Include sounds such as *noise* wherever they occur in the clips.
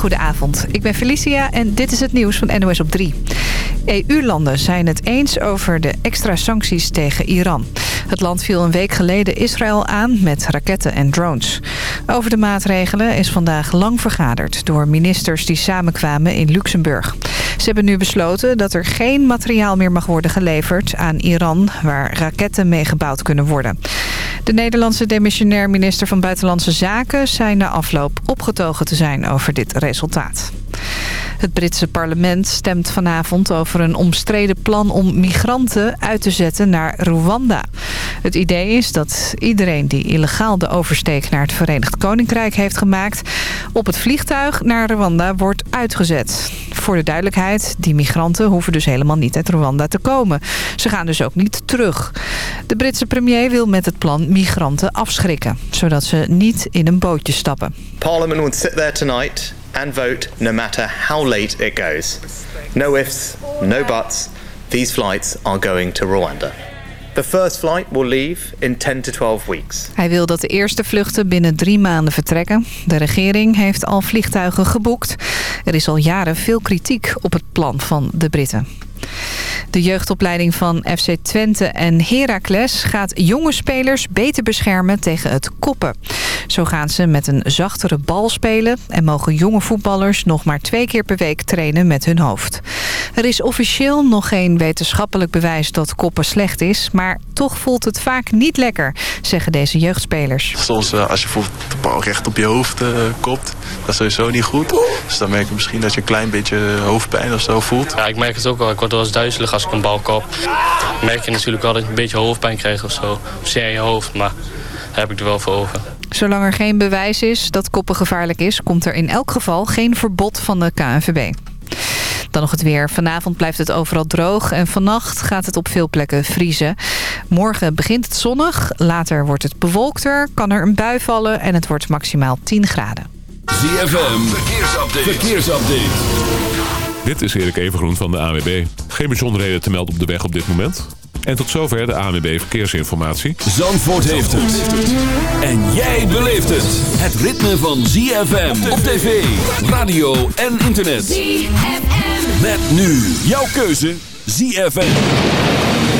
Goedenavond, ik ben Felicia en dit is het nieuws van NOS op 3. EU-landen zijn het eens over de extra sancties tegen Iran. Het land viel een week geleden Israël aan met raketten en drones. Over de maatregelen is vandaag lang vergaderd door ministers die samenkwamen in Luxemburg. Ze hebben nu besloten dat er geen materiaal meer mag worden geleverd aan Iran... waar raketten mee gebouwd kunnen worden. De Nederlandse demissionair minister van Buitenlandse Zaken... zei na afloop opgetogen te zijn over dit resultaat. Het Britse parlement stemt vanavond over een omstreden plan om migranten uit te zetten naar Rwanda. Het idee is dat iedereen die illegaal de oversteek naar het Verenigd Koninkrijk heeft gemaakt... op het vliegtuig naar Rwanda wordt uitgezet. Voor de duidelijkheid, die migranten hoeven dus helemaal niet uit Rwanda te komen. Ze gaan dus ook niet terug. De Britse premier wil met het plan migranten afschrikken... zodat ze niet in een bootje stappen. Parliament will sit there tonight and vote no matter how late it goes. No ifs, no buts. These flights are going to Rwanda. The first flight will leave in 10 to 12 weeks. Hij wil dat de eerste vluchten binnen drie maanden vertrekken. De regering heeft al vliegtuigen geboekt. Er is al jaren veel kritiek op het plan van de Britten. De jeugdopleiding van FC Twente en Heracles gaat jonge spelers beter beschermen tegen het koppen. Zo gaan ze met een zachtere bal spelen en mogen jonge voetballers nog maar twee keer per week trainen met hun hoofd. Er is officieel nog geen wetenschappelijk bewijs dat koppen slecht is, maar toch voelt het vaak niet lekker, zeggen deze jeugdspelers. Soms uh, als je bijvoorbeeld de bal recht op je hoofd uh, kopt, dat is sowieso niet goed. Dus dan merk je misschien dat je een klein beetje hoofdpijn of zo voelt. Ja, ik merk het ook wel. Ik wel eens duizelig als ik een bal kop. Dan merk je natuurlijk wel dat je een beetje hoofdpijn krijgt of zo. Of zeer in je hoofd, maar daar heb ik er wel voor over. Zolang er geen bewijs is dat koppen gevaarlijk is... komt er in elk geval geen verbod van de KNVB. Dan nog het weer. Vanavond blijft het overal droog en vannacht gaat het op veel plekken vriezen. Morgen begint het zonnig, later wordt het bewolkter, kan er een bui vallen en het wordt maximaal 10 graden. ZFM, verkeersupdate. verkeersupdate. Dit is Erik Evengroen van de AWB. Geen bijzonderheden te melden op de weg op dit moment. En tot zover de ANWB Verkeersinformatie. Zandvoort heeft het. En jij beleeft het. Het ritme van ZFM op tv, radio en internet. ZFM. Met nu jouw keuze ZFM.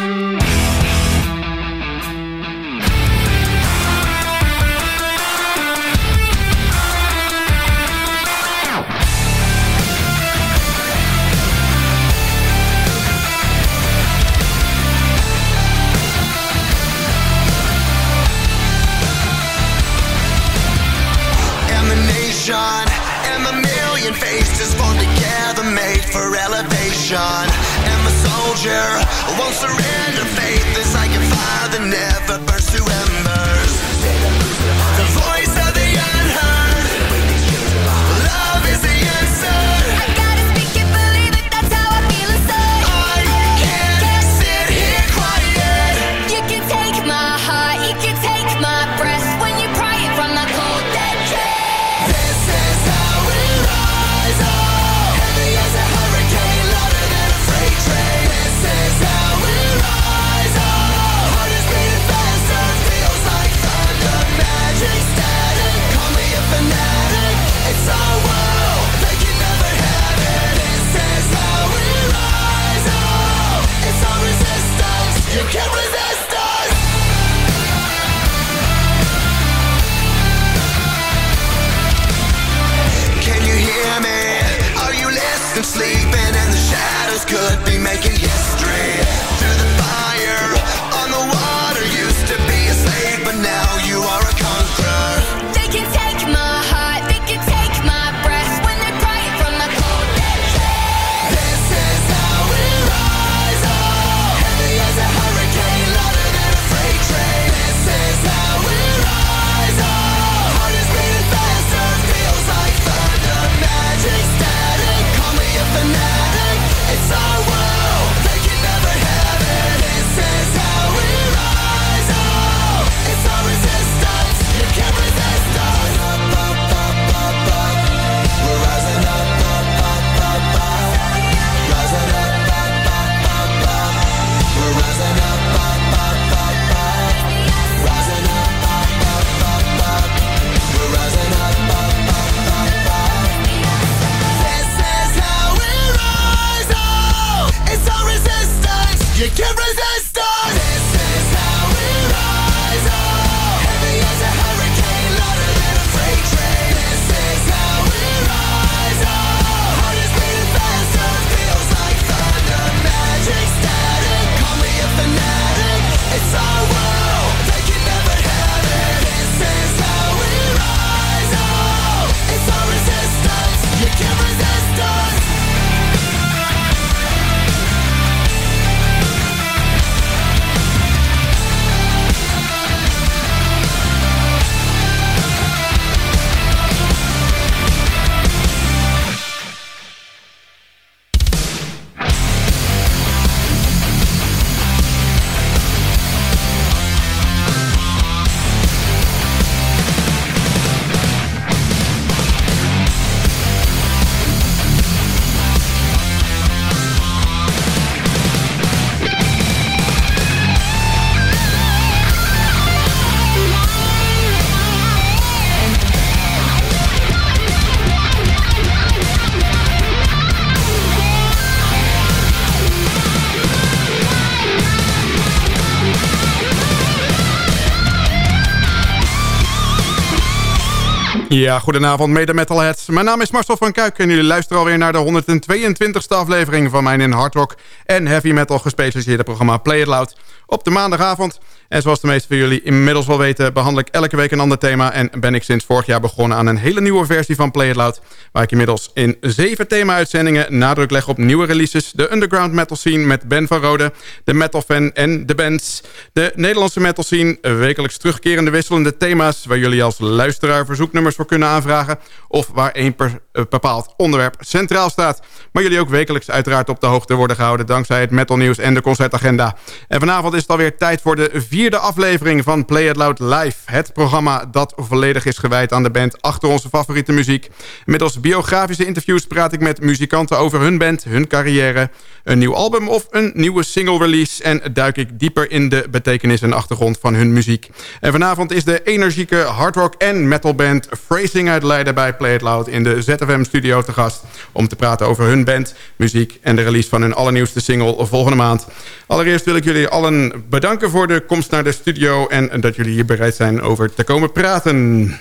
Ja, goedenavond mede metalheads. Mijn naam is Marcel van Kuik en jullie luisteren alweer naar de 122e aflevering van mijn in hard rock en heavy metal gespecialiseerde programma Play It Loud op de maandagavond. En zoals de meeste van jullie inmiddels wel weten... behandel ik elke week een ander thema... en ben ik sinds vorig jaar begonnen aan een hele nieuwe versie van Play It Loud... waar ik inmiddels in zeven thema-uitzendingen nadruk leg op nieuwe releases... de underground metal scene met Ben van Rode... de metal fan en de bands... de Nederlandse metal scene... wekelijks terugkerende wisselende thema's... waar jullie als luisteraar verzoeknummers voor kunnen aanvragen... of waar een eh, bepaald onderwerp centraal staat. Maar jullie ook wekelijks uiteraard op de hoogte worden gehouden... dankzij het metal nieuws en de concertagenda. En vanavond is het alweer tijd voor de vierde aflevering van Play It Loud Live. Het programma dat volledig is gewijd aan de band achter onze favoriete muziek. Middels biografische interviews praat ik met muzikanten over hun band, hun carrière... een nieuw album of een nieuwe single release... en duik ik dieper in de betekenis en achtergrond van hun muziek. En vanavond is de energieke hardrock en metalband Phrasing uit Leiden bij Play It Loud... in de ZFM-studio te gast om te praten over hun band, muziek... en de release van hun allernieuwste single volgende maand. Allereerst wil ik jullie allen bedanken voor de komst naar de studio... en dat jullie hier bereid zijn over te komen praten.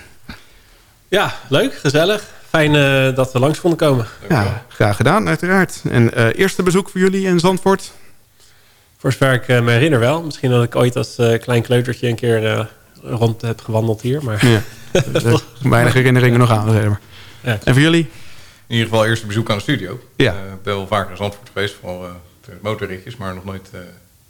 Ja, leuk, gezellig. Fijn uh, dat we langs konden komen. Ja, graag gedaan, uiteraard. En uh, eerste bezoek voor jullie in Zandvoort? Voor zover ik uh, me herinner wel. Misschien dat ik ooit als klein kleutertje een keer rond heb gewandeld hier. Maar ja, *laughs* weinig herinneringen nog aan. Zeg maar. ja. En voor jullie? In ieder geval eerste bezoek aan de studio. Ja. Ik ben wel vaker in Zandvoort geweest, vooral motorritjes, maar nog nooit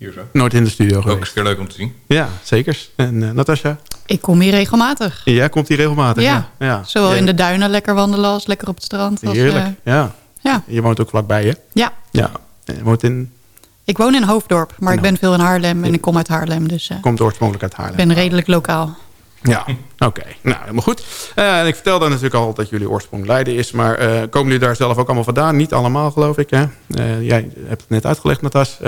hier zo. Nooit in de studio Ook geweest. een keer leuk om te zien. Ja, zeker. En uh, Natasja? Ik kom hier regelmatig. Ja, komt hier regelmatig? Ja. ja. ja. Zowel in de duinen lekker wandelen als lekker op het strand. Als, Heerlijk, uh, ja. ja. Je woont ook vlakbij, hè? Ja. Ja. Je woont in... Ik woon in Hoofddorp, maar ik ben veel in Haarlem en ik kom uit Haarlem. Dus, uh, Komt oorspronkelijk uit Haarlem. Ik ben redelijk lokaal. Ja, oké. Okay. Nou, helemaal goed. Uh, en ik vertelde natuurlijk al dat jullie oorsprong Leiden is. Maar uh, komen jullie daar zelf ook allemaal vandaan? Niet allemaal, geloof ik. Hè? Uh, jij hebt het net uitgelegd, Natas.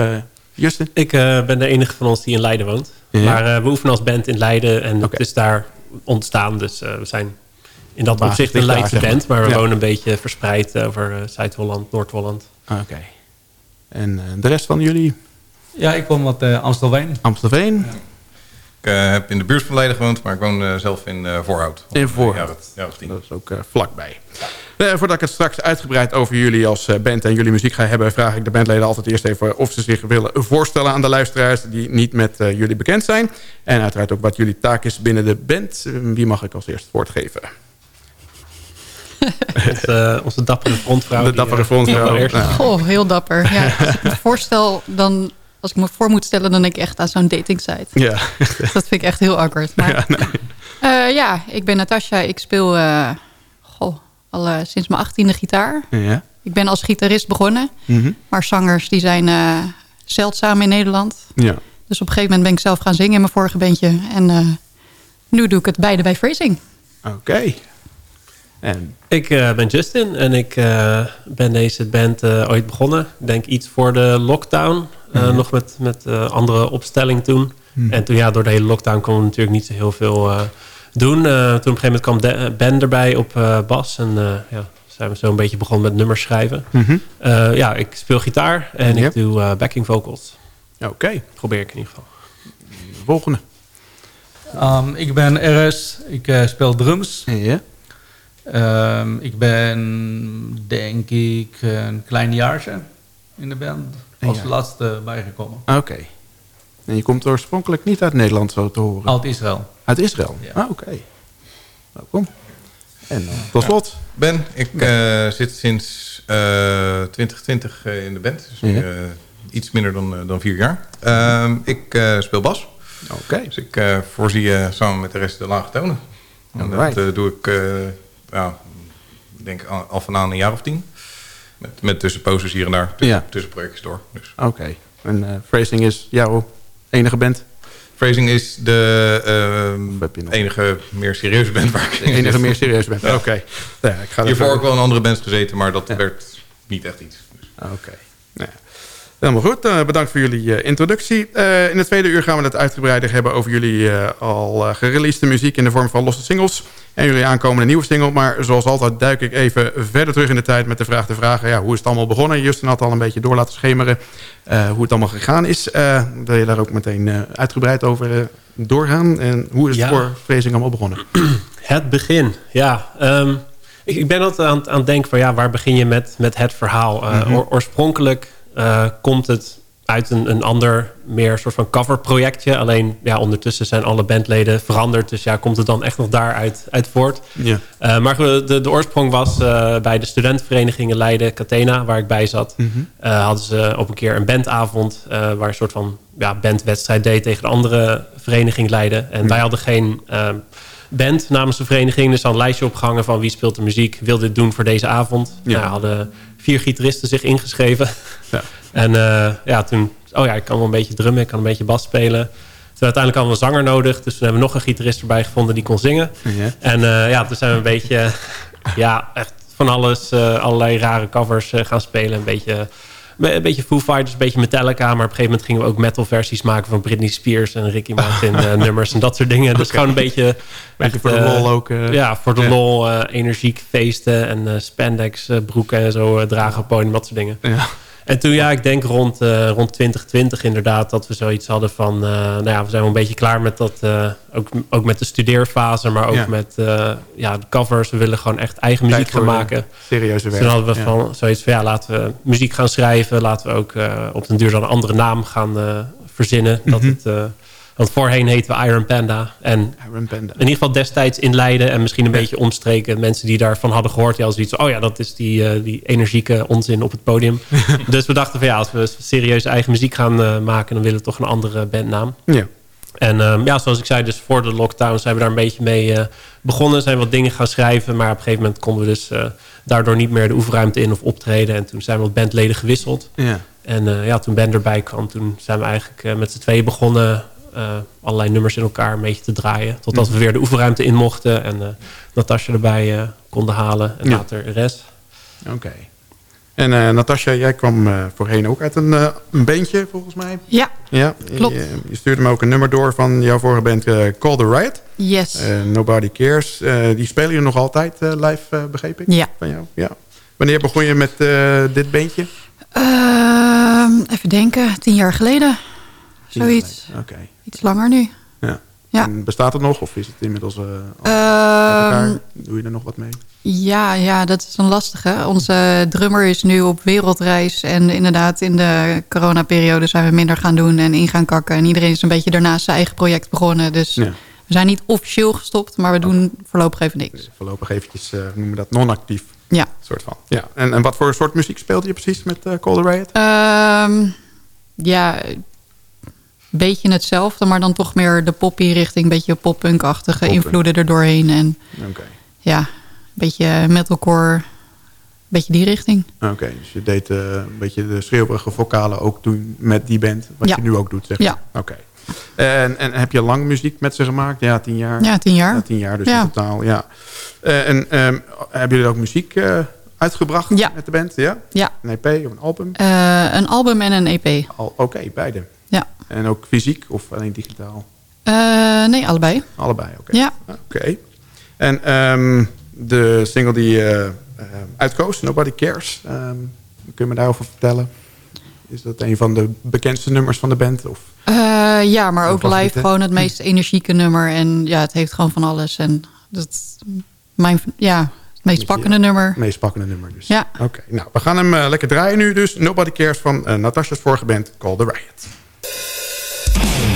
Justin? Ik uh, ben de enige van ons die in Leiden woont. Ja. Maar uh, we oefenen als band in Leiden en okay. het is daar ontstaan. Dus uh, we zijn in dat opzicht een Leidse band. Maar we ja. wonen een beetje verspreid over Zuid-Holland, Noord-Holland. Oké. Okay. En de rest van jullie? Ja, ik kom uit Amstelveen. Amstelveen? Ja. Ik heb in de buurt van Leiden gewoond, maar ik woon zelf in Voorhout. In Voorhout. Ja, dat, dat is ook vlakbij. Uh, voordat ik het straks uitgebreid over jullie als uh, band en jullie muziek ga hebben... vraag ik de bandleden altijd eerst even of ze zich willen voorstellen aan de luisteraars... die niet met uh, jullie bekend zijn. En uiteraard ook wat jullie taak is binnen de band. wie mag ik als eerst woord geven? *laughs* onze, onze dappere frontvrouw. De dappere frontvrouw. Ja. Oh, heel dapper. Ja, *laughs* als ik me voorstel, dan... Als ik me voor moet stellen, dan denk ik echt aan zo'n datingsite. Ja. Dat vind ik echt heel awkward. Maar, *laughs* ja, nee. ja, ik ben Natasja. Ik speel goh, al uh, sinds mijn achttiende gitaar. Ja. Ik ben als gitarist begonnen. Mm -hmm. Maar zangers die zijn uh, zeldzaam in Nederland. Ja. Dus op een gegeven moment ben ik zelf gaan zingen in mijn vorige bandje. En uh, nu doe ik het beide bij Phrasing. Oké. Okay. En... Ik ben Justin en ik ben deze band ooit begonnen. Ik denk iets voor de lockdown. Mhm. Nog met, met andere opstelling toen. Mhm. En toen ja, door de hele lockdown kon we natuurlijk niet zo heel veel doen. Uh, toen op een gegeven moment kwam de, Ben erbij op uh, bas. En uh, ja, zijn we zo een beetje begonnen met nummers schrijven. Mm -hmm. ja, ik speel gitaar en Yep. ik doe backing vocals. Oké. Okay. Probeer ik in ieder geval. Volgende. Um, ik ben RS. Ik uh, speel drums. Ja. Um, ik ben denk ik een klein jaartje in de band. Als Ja. laatste bijgekomen. Oké. En je komt oorspronkelijk niet uit Nederland zo te horen? Uit Israël. Uit Israël? Ja. Ah, oké. Welkom. En dan tot slot. Ben, ik uh, zit sinds uh, 2020 uh, in de band. Dus nu, uh, iets minder dan, dan vier jaar. Ehm, ik speel bas. Oké. Dus ik voorzie samen met de rest de lage tonen. En dat Alright. doe ik, ja, ik denk al, al een jaar of tien. Met, met tussenposes hier en daar, tussen, Ja. tussen projectjes door. Dus. Oké. En eh Phrasing is jouw enige band? Phrasing is de nog? enige meer serieuze band waar ik De enige meer serieuze band. Ja. Oké. Ja, Hiervoor er- ook wel in andere bands gezeten, maar dat Ja. werd niet echt iets. Dus. Oké. Helemaal goed. Eh, bedankt voor jullie eh, introductie. Eh, in het tweede uur gaan we het uitgebreider hebben over jullie al gereleaste muziek in de vorm van losse singles. En jullie aankomende nieuwe single. Maar zoals altijd duik ik even verder terug in de tijd met de vraag te vragen. Ja, hoe is het allemaal begonnen? Justin had al een beetje door laten schemeren hoe het allemaal gegaan is. Wil je daar ook meteen uitgebreid over doorgaan? En hoe is het Ja. voor Phrasing allemaal begonnen? *clears throat* Het begin, ja. Ehm, ik, ik, ben altijd aan, aan het denken van ja, waar begin je met, met het verhaal? Uh, Oorspronkelijk uh, komt het uit een, een ander, meer soort van coverprojectje. Alleen ja, ondertussen zijn alle bandleden veranderd. Dus ja, komt het dan echt nog daaruit uit voort. Ja. Uh, maar de, de oorsprong was uh, bij de studentenverenigingen Leiden, Catena, waar ik bij zat. Mm -hmm. uh, hadden ze op een keer een bandavond... waar een soort van ja, bandwedstrijd deed tegen de andere vereniging Leiden. En mm -hmm. wij hadden geen band namens de vereniging. Dus dan een lijstje opgehangen van wie speelt de muziek. Wil dit doen voor deze avond. Ja. Nou, hadden vier gitaristen zich ingeschreven. Ja. *laughs* En uh, ja, toen... Oh ja, ik kan wel een beetje drummen. Ik kan een beetje bas spelen. Toen uiteindelijk hadden we een zanger nodig. Dus toen hebben we nog een gitarist erbij gevonden die kon zingen. Ja. En uh, ja, toen zijn we een beetje... *laughs* ja, echt van alles... Uh, allerlei rare covers gaan spelen. Een beetje... Een beetje Foo Fighters, een beetje Metallica. Maar op een gegeven moment gingen we ook metal versies maken... van Britney Spears en Ricky Martin *laughs* uh, nummers en dat soort dingen. Dus okay. gewoon een beetje... *laughs* beetje voor de lol ook. Uh, ja, voor de lol. Uh, energiek feesten en spandex broeken en zo dragen op podium, dat soort dingen. Ja. En toen, ja, ik denk rond, uh, rond 2020 inderdaad... dat we zoiets hadden van... Uh, nou ja, we zijn wel een beetje klaar met dat... Uh, ook, ook met de studeerfase, maar ook ja. met ja, de covers. We willen gewoon echt eigen muziek gaan maken. Serieuze werk. Dus toen hadden we ja. van, zoiets van... ja, laten we muziek gaan schrijven. Laten we ook op den duur dan een andere naam gaan verzinnen. Mhm. Dat het... Want voorheen heten we Iron Panda. En Iron Panda. in ieder geval destijds in Leiden. En misschien een ja. beetje omstreken. Mensen die daarvan hadden gehoord. Ja, zoiets. Oh ja, dat is die, uh, die energieke onzin op het podium. *laughs* dus we dachten van ja, als we serieus eigen muziek gaan uh, maken. Dan willen we toch een andere bandnaam. Ja. En um, ja, zoals ik zei, dus voor de lockdown zijn we daar een beetje mee uh, begonnen. Zijn wat dingen gaan schrijven. Maar op een gegeven moment konden we dus daardoor niet meer de oefenruimte in of optreden. En toen zijn we wat bandleden gewisseld. Ja. En ja, toen Ben erbij kwam, toen zijn we eigenlijk met z'n tweeën begonnen uh, allerlei nummers in elkaar een beetje te draaien. Totdat we weer de oefenruimte in mochten. En uh, Natasja erbij uh, konden halen. En ja. later Res. Oké. Okay. En Natasja, jij kwam voorheen ook uit een, een bandje volgens mij. Ja, ja klopt. Je, je, stuurde me ook een nummer door van jouw vorige band Call the Riot. Yes. Nobody Cares. die spelen je nog altijd live, begreep ik? Ja. Van jou? ja. Wanneer begon je met dit bandje? even denken, tien jaar geleden. Zoiets. Oké. Okay. Iets langer nu. Ja. ja. En bestaat het nog of is het inmiddels uh, uh, Doe je er nog wat mee? Ja, ja, dat is een lastige. Onze drummer is nu op wereldreis. En inderdaad, in de coronaperiode zijn we minder gaan doen en in gaan kakken. En iedereen is een beetje daarnaast zijn eigen project begonnen. Dus ja. we zijn niet officieel gestopt, maar we doen okay. voorlopig even niks. Voorlopig eventjes, uh, noemen we dat non-actief. Ja. Soort van. Ja. En, en wat voor soort muziek speelde je precies met uh, Call the Riot? Um, ja, beetje hetzelfde, maar dan toch meer de poppy richting. Een beetje pop-punk-achtige Pop invloeden er doorheen. En okay. ja, een beetje metalcore, een beetje die richting. Oké, okay, dus je deed uh, een beetje de schreeuwige vocalen ook doen met die band. Wat ja. je nu ook doet, zeg Ja. Oké. Okay. En, en heb je lang muziek met ze gemaakt? Ja, tien jaar. Ja, tien jaar. Ja, tien jaar dus ja. in totaal, ja. Uh, en um, hebben jullie ook muziek uh, uitgebracht ja. met de band? Ja. ja. Een EP of een album? Uh, een album en een EP. Oké, beide. Ja. En ook fysiek of alleen digitaal? Uh, nee, allebei. Allebei, oké. Okay. Ja. Oké. Okay. En um, de single die uh, uh, uitkoos, Nobody Cares. Um, kun je me daarover vertellen? Is dat een van de bekendste nummers van de band? Of ja, maar ook live gewoon het meest energieke nummer. En ja, het heeft gewoon van alles. En dat mijn, ja, het meest pakkende nummer. Het meest pakkende nummer dus. Ja. Oké, okay. nou, we gaan hem lekker draaien nu dus. Nobody Cares van Natasja's vorige band, Call the Riot. Música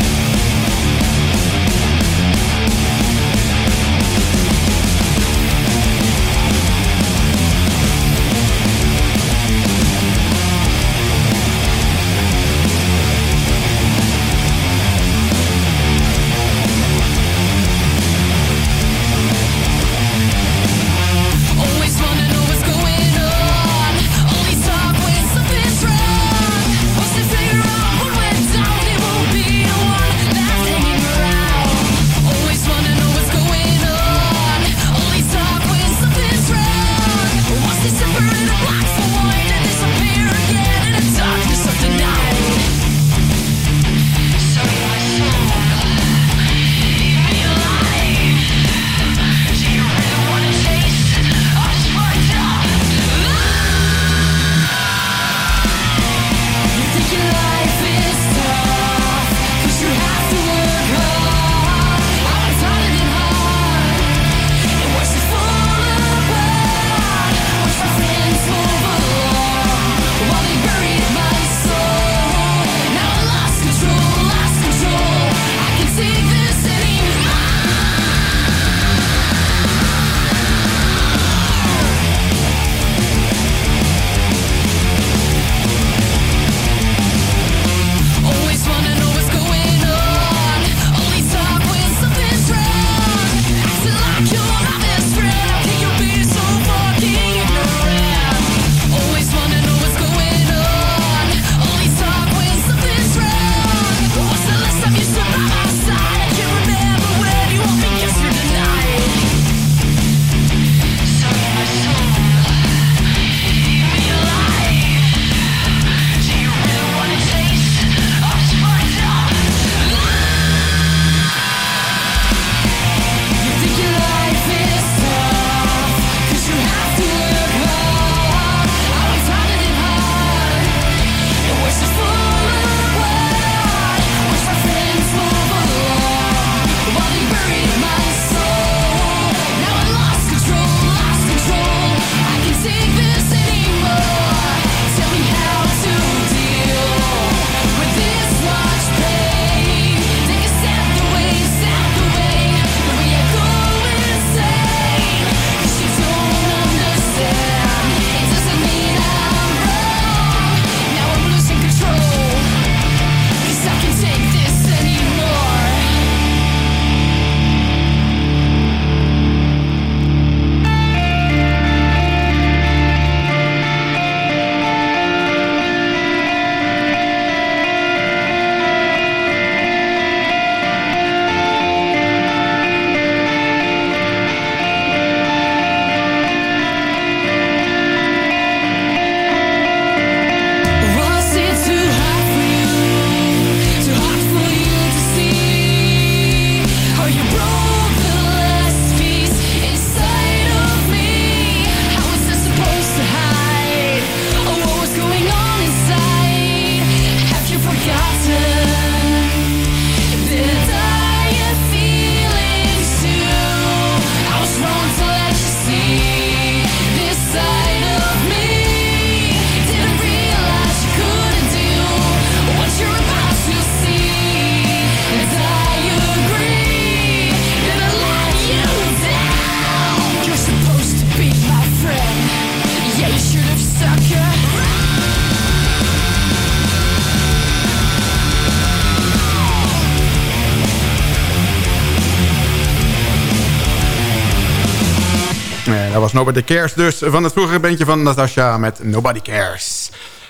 Nobody Cares dus van het vroegere bandje van Natasha met Nobody Cares.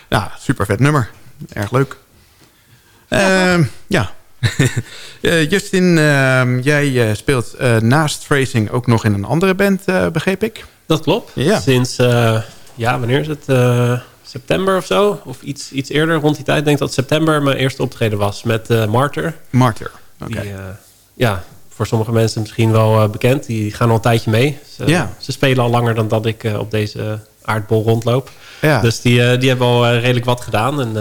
Ja, super vet nummer. Erg leuk. Ja. ja. uh, *laughs* Justin, uh, jij speelt uh, naast Tracing ook nog in een andere band, begreep ik? Dat klopt. Ja. Sinds, ja, wanneer is het? september of zo? Of iets, iets eerder, rond die tijd. Ik denk dat september mijn eerste optreden was met Martyr. Martyr, oké. Okay. ja, voor sommige mensen misschien wel bekend. Die gaan al een tijdje mee. Ze, ja. ze spelen al langer dan dat ik op deze aardbol rondloop. Ja. Dus die, die hebben al redelijk wat gedaan. En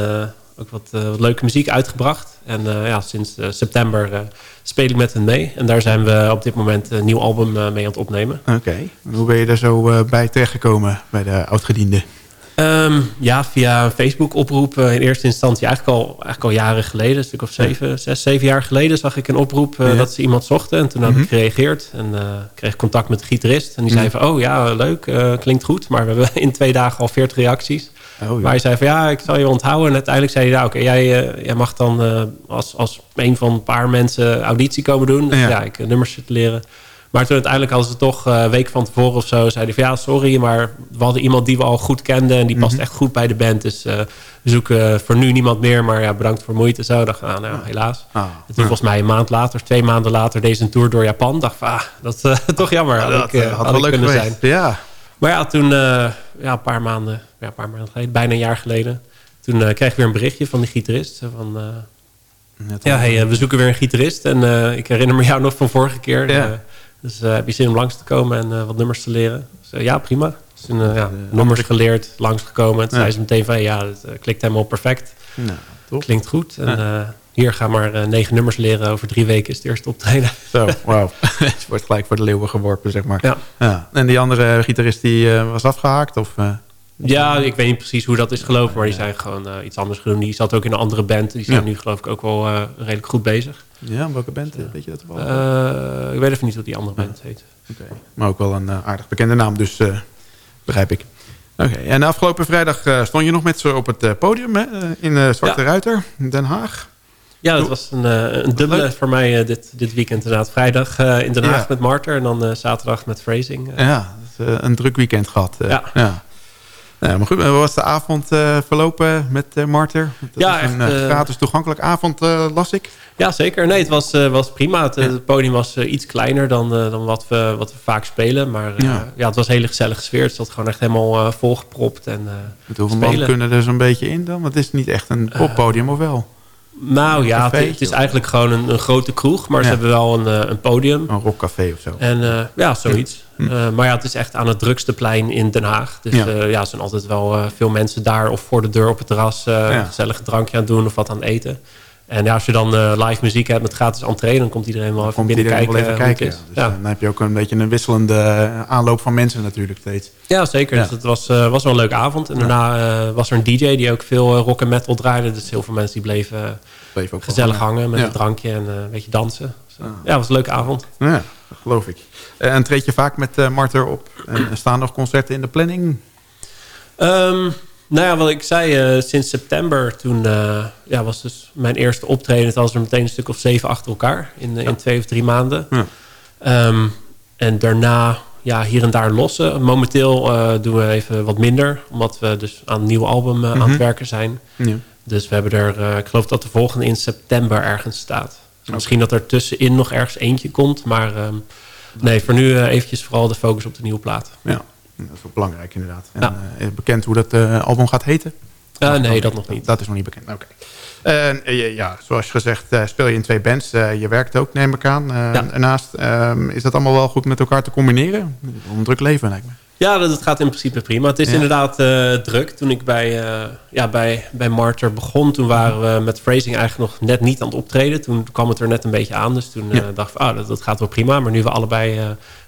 ook wat, wat, leuke muziek uitgebracht. En ja, sinds september speel ik met hen mee. En daar zijn we op dit moment een nieuw album mee aan het opnemen. Oké. Okay. Hoe ben je er zo bij terechtgekomen bij de oudgediende? Um, ja, via een Facebook-oproep in eerste instantie. Eigenlijk al, eigenlijk al jaren geleden, een stuk of zeven, ja. zes, zeven jaar geleden... zag ik een oproep ja. dat ze iemand zochten. En toen mm -hmm. ik gereageerd en kreeg contact met de gitarist. En die mm -hmm. zei van, oh ja, leuk, klinkt goed. Maar we hebben in twee dagen al veertig reacties. Oh, ja. Maar hij zei van ja, ik zal je onthouden. En uiteindelijk zei hij, nou, oké, okay, jij, uh, jij mag dan uh, als, als een van een paar mensen auditie komen doen. Dus ja, ja ik nummers zitten leren. Maar toen uiteindelijk hadden ze toch een week van tevoren of zo... zei hij van ja, sorry, maar we hadden iemand die we al goed kenden... en die past mm -hmm. echt goed bij de band. Dus we zoeken voor nu niemand meer, maar ja, bedankt voor moeite. Zo dacht ik, nou, helaas. Ah, en toen volgens mij een maand later, twee maanden later... deze een tour door Japan. dacht van, ah, dat is *laughs* toch jammer. Ja, dat ik, had, had wel leuk kunnen geweest. zijn. Ja. Maar ja, toen, ja, een paar maanden, ja, een paar maanden geleden, bijna een jaar geleden. Toen kreeg ik weer een berichtje van die gitarist. Van, ja, hey, we zoeken weer een gitarist. En ik herinner me jou nog van vorige keer. Ja. Dus heb je zin om langs te komen en wat nummers te leren? Dus, ja, prima. Dus toen ja, nummers geleerd, langsgekomen. En toen zei ze meteen van, ja, het klikt helemaal perfect. Nou, Klinkt goed. En, hier gaan maar negen nummers leren. Over drie weken is het eerste optreden. Zo, *laughs* wauw. *laughs* het wordt gelijk voor de leeuwen geworpen, zeg maar. Ja. ja. En die andere gitarist die was afgehaakt? Of, ja, ik weet niet precies hoe dat is gelopen. Maar die zijn gewoon iets anders gedaan. Die zat ook in een andere band. Die zijn Ja. nu geloof ik ook wel redelijk goed bezig. Ja, welke band? Weet je dat wel? ik weet even niet hoe die andere band heet. Oké. Maar ook wel een aardig bekende naam, dus begrijp ik. Oké, en afgelopen vrijdag stond je nog met ze op het podium hè, in Zwarte Ruiter, in Den Haag. Ja, dat was een, een dubbele voor mij dit, dit weekend inderdaad. Vrijdag in Den Haag Ja. met Marter en dan zaterdag met Phrasing. Ja, een druk weekend gehad. Ja. Ja. Ja, maar goed, hoe was de avond verlopen met Marter? Dat Ja, is een echt, gratis toegankelijk avond, las ik. Ja, zeker. Nee, het was, was prima. Het, het podium was iets kleiner dan, dan wat, we, wat we vaak spelen. Maar Ja. ja. het was een hele gezellige sfeer. Het zat gewoon echt helemaal volgepropt. En, Met hoeveel spelen. man kunnen er zo'n beetje in dan? Want het is niet echt een poppodium, of wel? Nou ja, het, is eigenlijk gewoon een, een grote kroeg. Maar ze hebben wel een, eh, een podium. Een rockcafé of zo. En eh, ja, zoiets. Hm. Eh, maar ja, het is echt aan het drukste plein in Den Haag. Dus Ja. ja, ja er zijn altijd wel veel mensen daar of voor de deur op het terras... een gezellig drankje aan het doen of wat aan het eten. En als je dan eh, live muziek hebt met gratis entree... dan komt iedereen wel even Komt binnen iedereen kijken. wel even. Ja. Dus Ja. dan heb je ook een beetje een wisselende eh, aanloop van mensen natuurlijk steeds. Ja, zeker. Ja. Dus het was, eh, was wel een leuke avond. En daarna was er een DJ die ook veel rock en metal draaide. Dus heel veel mensen die bleven, gezellig hangen met een drankje en een beetje dansen. Dus, eh, ja, het was een leuke avond. Ja, geloof ik. En treed je vaak met Marter op? En staan nog concerten in de planning? Ehm, nou ja, wat ik zei, eh, sinds september toen eh, ja, was dus mijn eerste optreden. Het was er meteen een stuk of zeven achter elkaar in, eh, in twee of drie maanden. Ja. Ehm, en daarna ja, hier en daar lossen. Momenteel doen we even wat minder, omdat we dus aan een nieuw album aan Mhm. het werken zijn. Ja. Dus we hebben er, ik geloof dat de volgende in september ergens staat. Misschien dat er tussenin nog ergens eentje komt, maar ehm, nee, voor nu eventjes vooral de focus op de nieuwe plaat. Ja, dat is ook belangrijk inderdaad. En, Ja. eh, is bekend hoe dat eh, album gaat heten? Eh, nee, dat nog niet. Dat is nog niet bekend, oké. Eh, ja, zoals gezegd speel je in twee bands. Je werkt ook, neem ik aan. Ja. Daarnaast, ehm, is dat allemaal wel goed met elkaar te combineren? Een druk leven lijkt me. Ja, dat, dat gaat in principe prima. Het is Ja. inderdaad eh, druk. Toen ik bij, eh, ja, bij, bij Martyr begon, toen waren we met Phrasing eigenlijk nog net niet aan het optreden. Toen kwam het er net een beetje aan. Dus toen eh, dacht ik, ah, dat, dat gaat wel prima. Maar nu we allebei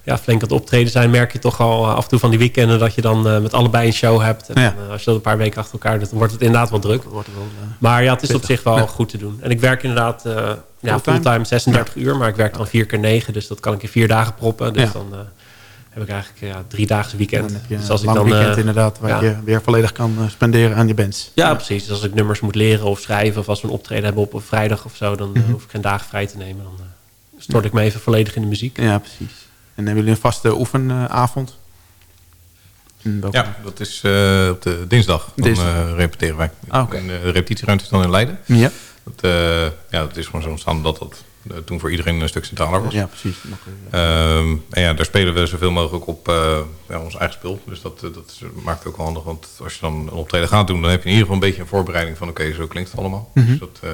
ja, flink aan het optreden zijn, merk je toch al af en toe van die weekenden dat je dan met allebei een show hebt. En Ja. als je dat een paar weken achter elkaar doet, dan wordt het inderdaad wel druk. Wordt wel, Maar ja, het is op zich wel goed te doen. En ik werk inderdaad eh, ja, Fulltime? fulltime 36 uur, maar ik werk dan 4 keer 9. Dus dat kan ik in vier dagen proppen. Dus dan heb ik eigenlijk ja, drie dagen weekend. Dan heb je dus een als ik lang dan, weekend eh, inderdaad... waar ja. je weer volledig kan eh, spenderen aan je bands. Ja, precies. Dus als ik nummers moet leren of schrijven... of als we een optreden hebben op een vrijdag of zo... dan eh, Mhm. hoef ik geen dagen vrij te nemen. Dan eh, stort ik me even volledig in de muziek. Ja, precies. En hebben jullie een vaste oefenavond? Ja, dat is uh, op de dinsdag. Dan uh, repeteren wij. Ah, okay. En, uh, de repetitieruimte is dan in Leiden. Ja. Dat, ja, dat is gewoon zo ontstaan dat dat toen voor iedereen een stuk centraler was. Ja, precies. Ehm, en ja, daar spelen we zoveel mogelijk op ja, ons eigen spul. Dus dat, dat maakt het ook wel handig. Want als je dan een optreden gaat doen, dan heb je in ieder geval een beetje een voorbereiding van oké, okay, zo klinkt het allemaal. Mm -hmm. Dus dat,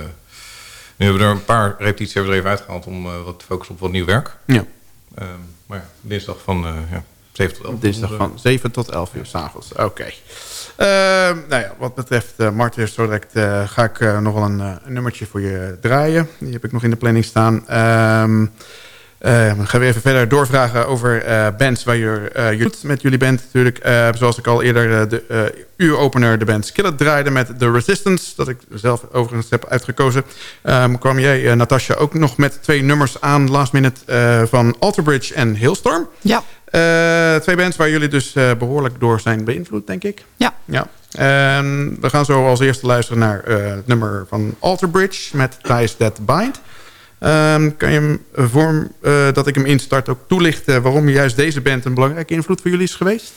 nu hebben we er een paar repetities hebben we er even uitgehaald om wat te focussen op wat nieuw werk. Ja. Um, maar ja, dinsdag van ja, 7 tot 11. Dinsdag van 7 tot 11 uur s'avonds. Oké. Okay. Uh, nou ja, wat betreft uh, Martin, zo direct uh, ga ik nog wel een, een, nummertje voor je draaien. Die heb ik nog in de planning staan. Um, gaan we even verder doorvragen over bands waar je, je doet met jullie band natuurlijk. zoals ik al eerder de uuropener de band Skillet draaide met The Resistance. Dat ik zelf overigens heb uitgekozen. Um, kwam jij, Natasja, ook nog met twee nummers aan last minute van Alterbridge en Hailstorm. Ja. Uh, twee bands waar jullie dus uh, behoorlijk door zijn beïnvloed, denk ik. Ja. ja. En we gaan zo als eerste luisteren naar uh, het nummer van Alterbridge met Ties That Bind. Um, kan je hem voor dat ik hem instart ook toelichten waarom juist deze band een belangrijke invloed voor jullie is geweest?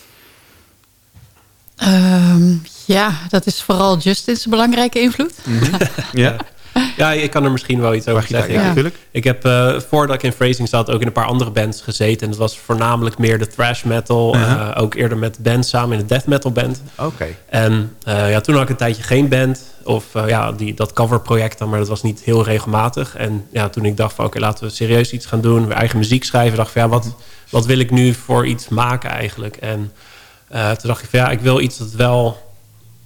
Um, ja, dat is vooral Justin's belangrijke invloed. Mm -hmm. ja. *laughs* Ja, ik kan er misschien wel iets over zeggen. Ja, natuurlijk. Ik heb, uh, voordat ik in Phrasing zat, ook in een paar andere bands gezeten. En dat was voornamelijk meer de thrash metal. Uh -huh. uh, ook eerder met bands samen in een death metal band. Oké. Okay. En uh, ja, toen had ik een tijdje geen band. Of ja, die, dat coverproject dan, maar dat was niet heel regelmatig. En ja, toen ik dacht van, oké, okay, laten we serieus iets gaan doen. We eigen muziek schrijven. dacht van, ja, wat, wat wil ik nu voor iets maken eigenlijk? En toen dacht ik van, ja, ik wil iets dat wel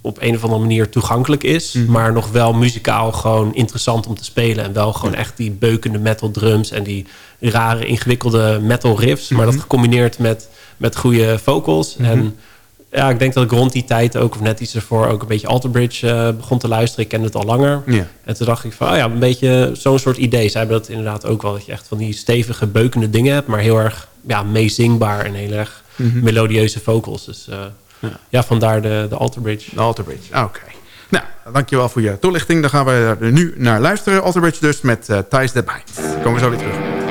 op een of andere manier toegankelijk is. Mhm. Maar nog wel muzikaal gewoon interessant om te spelen. En wel gewoon echt die beukende metal drums. En die rare ingewikkelde metal riffs. Maar dat Mhm. gecombineerd met, met goede vocals. Mhm. En ja, ik denk dat ik rond die tijd ook, of net iets ervoor, ook een beetje Alterbridge eh, begon te luisteren. Ik kende het al langer. En toen dacht ik van, oh ja, een beetje zo'n soort idee. Zij hebben dat inderdaad ook wel, dat je echt van die stevige, beukende dingen hebt. Maar heel erg ja, meezingbaar en heel erg melodieuze vocals. Dus eh, Ja. ja. vandaar de, de Alterbridge. De Alterbridge, oké. Nou, dankjewel voor je toelichting. Dan gaan we er nu naar luisteren. Alterbridge dus met uh, Ties That Bind. Komen we zo weer terug.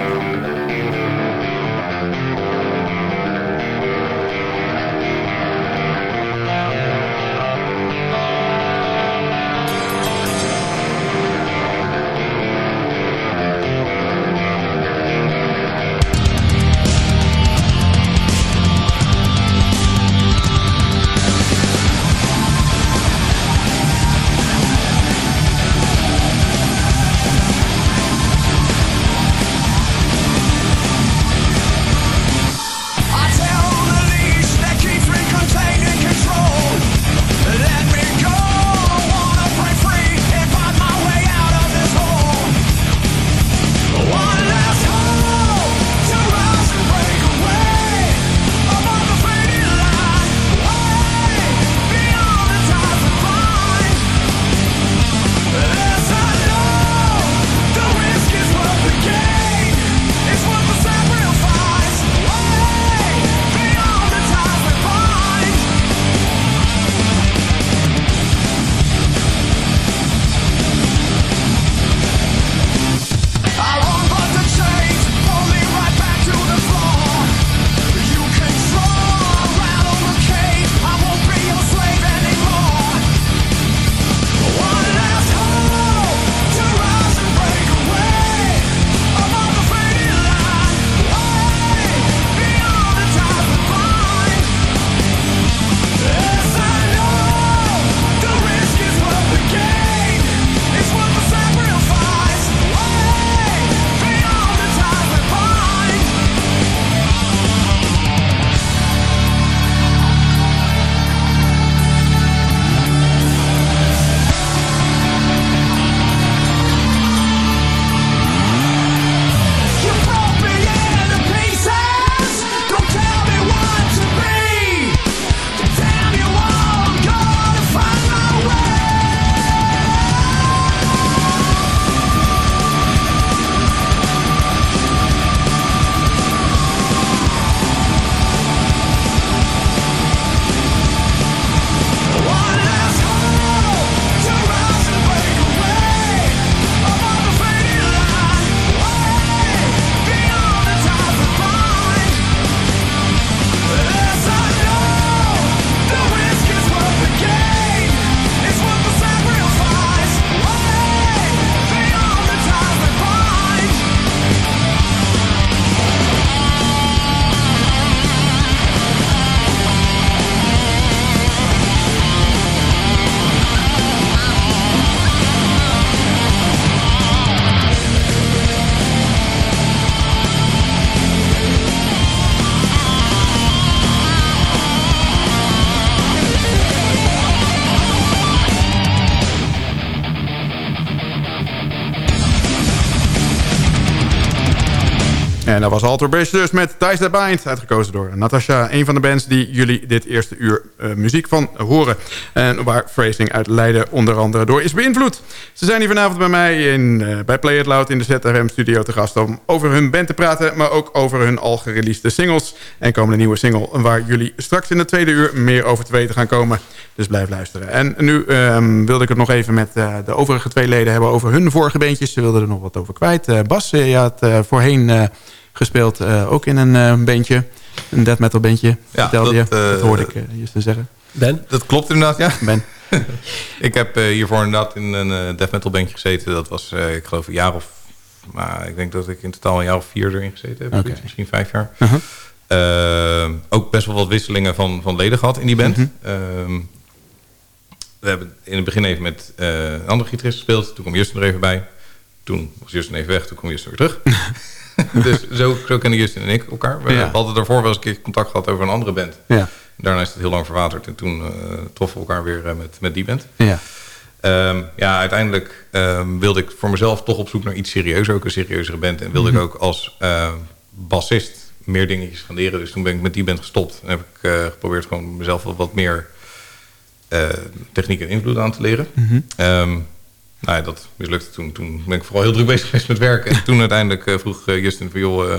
En dat was Alter Bridge dus met Ties That Bind. Uitgekozen door Natasha. Een van de bands die jullie dit eerste uur uh, muziek van horen. En waar Phrasing uit Leiden onder andere door is beïnvloed. Ze zijn hier vanavond bij mij in, uh, bij Play It Loud in de ZFM studio te gast... om over hun band te praten, maar ook over hun al singles. En komende nieuwe single waar jullie straks in de tweede uur meer over te weten gaan komen. Dus blijf luisteren. En nu um, wilde ik het nog even met uh, de overige twee leden hebben over hun vorige beentjes. Ze wilden er nog wat over kwijt. Bas, je had voorheen gespeeld ook in een bandje. Een death metal bandje, ja, vertelde dat, je. dat hoorde ik juist te zeggen. Ben? Dat klopt inderdaad, ja. Ben. *laughs* ik heb hiervoor inderdaad in een death metal bandje gezeten. Dat was, ik geloof, een jaar of... Maar ik denk dat ik in totaal een jaar of vier erin gezeten heb. Okay. Misschien vijf jaar. -huh. Uh, ook best wel wat wisselingen van, van leden gehad in die band. Mm -hmm. uh, we hebben in het begin even met uh, een andere gitarist gespeeld. Toen kwam Justin er even bij. Toen was Justin even weg. Toen kwam Justin weer terug. *laughs* *laughs* dus zo, zo kennen Justin en ik elkaar. We ja. hadden daarvoor wel eens een keer contact gehad over een andere band. Ja. Daarna is het heel lang verwaterd. En toen troffen we elkaar weer met, met die band. Ja. Um, ja, uiteindelijk um, wilde ik voor mezelf toch op zoek naar iets serieus. Ook een serieuzere band. En wilde mm -hmm. ik ook als bassist meer dingetjes gaan leren. Dus toen ben ik met die band gestopt. En heb ik uh, geprobeerd gewoon mezelf wat, meer uh, techniek en invloed aan te leren. Mhm. Mm -hmm. um, nou ja, dat mislukte toen. Toen ben ik vooral heel druk bezig geweest met werken. En toen uiteindelijk uh, vroeg Justin van... joh,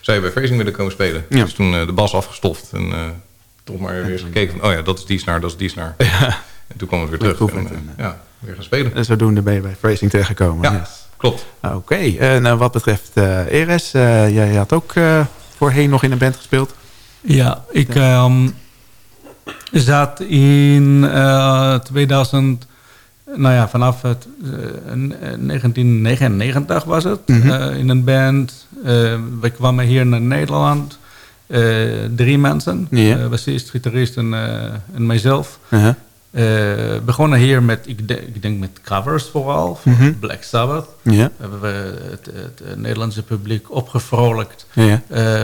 zou je bij Phrasing willen komen spelen? Ja. Dus toen de bas afgestoft. En toch maar weer eens gekeken van... oh ja, dat is die snaar, dat is die snaar. Ja. En toen kwam het weer terug. En, en, ja, weer gaan spelen. En zodoende ben je bij Phrasing terechtgekomen. Ja, yes. klopt. Oké, okay. en wat betreft Eres... jij had ook voorheen nog in een band gespeeld? Ja, ik um, zat in uh, 2000, nou ja, vanaf het, uh, 1999 was het, mm -hmm. uh, in een band. we kwamen hier naar Nederland, drie mensen, ja. bassist, gitarist en, en mijzelf. -huh. Uh, begonnen hier met, ik, de, ik, denk met covers vooral, voor mm -hmm. Black Sabbath. Ja. Hebben we het, Nederlandse publiek opgevrolijkt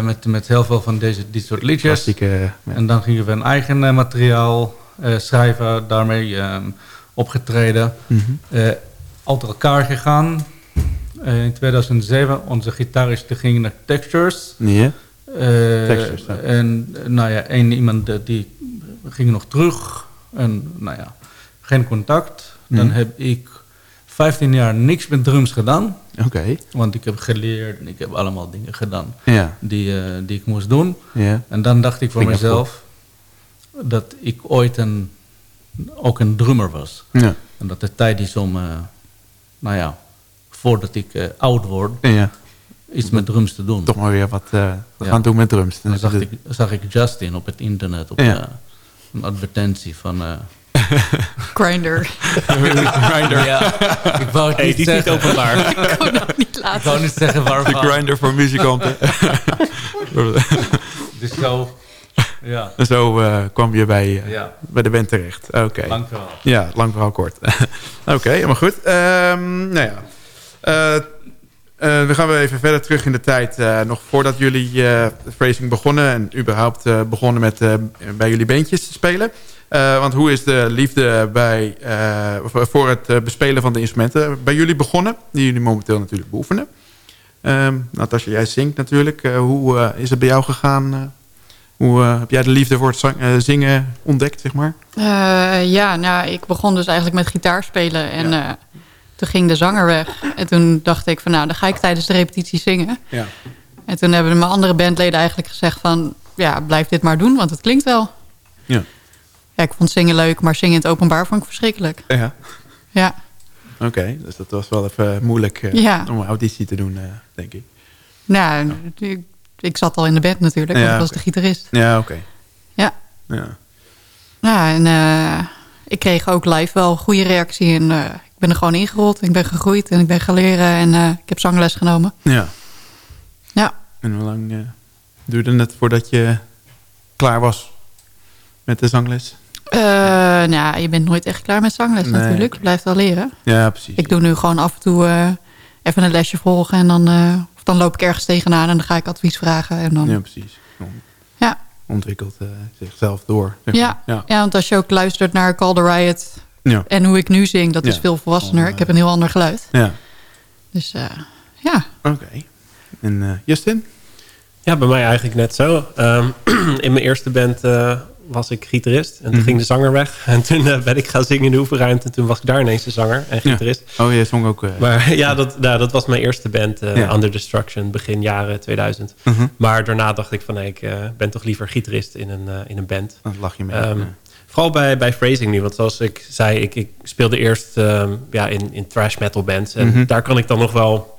met, met heel veel van deze, dit soort liedjes. Klassieke, ja. En dan gingen we een eigen materiaal schrijven, daarmee um, opgetreden. Mm -hmm. uit elkaar gegaan. in 2007, onze gitarist ging naar Textures. Ja. Textures, ja. En nou ja, één iemand die ging nog terug en nou ja, geen contact. Dan Mhm. heb ik 15 jaar niks met drums gedaan. Oké. Want ik heb geleerd en ik heb allemaal dingen gedaan Ja. die, uh, die ik moest doen. Ja. En dan dacht ik voor mezelf dat ik ooit een, ook een drummer was. Ja. En dat het tijd is om, uh, nou ja, voordat ik uh, oud word, Ja. iets met drums te doen. Toch maar weer wat uh, we Ja. gaan doen met drums. Dan Dan zag ik, zag ik Justin op het internet, op Ja. eh, een advertentie van... eh, *laughs* Grinder. Grinder. Ja, ik wou het Hey, niet die is niet zeggen. openbaar. *laughs* Ik kon het niet Ik laten. wou niet zeggen De waarvan. grinder voor muzikanten. *laughs* Dus zo, ja, En zo eh, kwam je bij, eh, Ja. bij de band terecht. Oké. lang verhaal. Ja, lang verhaal kort. *laughs* Oké, helemaal goed. Ehm, nou ja. Eh, we gaan weer even verder terug in de tijd. nog voordat jullie Phrasing begonnen... en überhaupt begonnen met bij jullie bandjes te spelen. Want hoe is de liefde bij, voor- het bespelen van de instrumenten bij jullie begonnen? Die jullie momenteel natuurlijk beoefenen. Ehm Natasja, jij zingt natuurlijk. Hoe is het bij jou gegaan? Hoe eh, heb jij de liefde voor het zang- eh, zingen ontdekt, zeg maar? Eh, ja, nou, ik begon dus eigenlijk met gitaar spelen. En toen ging de zanger weg. En toen dacht ik van, nou, dan ga ik tijdens de repetitie zingen. Ja. En toen hebben mijn andere bandleden eigenlijk gezegd van... ja, blijf dit maar doen, want het klinkt wel. Ja. Ja, ik vond zingen leuk, maar zingen in het openbaar vond ik verschrikkelijk. Ja. Ja, Oké, dus dat was wel even moeilijk Ja. om een auditie te doen, denk ik. nou, ik, ik zat al in de band natuurlijk, want ik was de gitarist. Ja, oké. Ja. Ja. Nou, en eh, ik kreeg ook live wel goede reactie. En eh, ik ben er gewoon ingerold. Ik ben gegroeid en ik ben gaan leren. En eh, ik heb zangles genomen. ja. Ja. En hoe lang duurde het voordat je klaar was met de zangles? Eh, nou, je bent nooit echt klaar met zangles Nee. natuurlijk. Je blijft wel leren. Ja, precies. Ik doe nu gewoon af en toe even een lesje volgen. En dan, dan loop ik ergens tegenaan en dan ga ik advies vragen. En dan, Ja, precies. Ja. Ontwikkelt eh, zichzelf door. zeg ja, maar. ja. ja. want als je ook luistert naar Call the Riot... Ja. en hoe ik nu zing, dat is veel volwassener. Ik heb een heel ander geluid. Ja. Dus eh, ja. Oké. En eh, Justin? Ja, bij mij eigenlijk net zo. Um, *clears throat* in mijn eerste band uh, was ik gitarist. En toen mm -hmm. ging de zanger weg. *laughs* En toen uh, ben ik gaan zingen in de oefenruimte. En toen was ik daar ineens de zanger en gitarist. Ja. Oh, je zong ook... Uh, maar *laughs* ja, dat, nou, dat was mijn eerste band. Ja. Under Destruction, begin jaren 2000. Mm -hmm. Maar daarna dacht ik van... Nee, ik ben toch liever gitarist in een, in een band. Dan lach je mee. Um, Vooral bij, bij phrasing nu. Want zoals ik zei, ik, ik speelde eerst um, ja, in, in thrash metal bands. En Mhm. mm -hmm. daar kan ik dan nog wel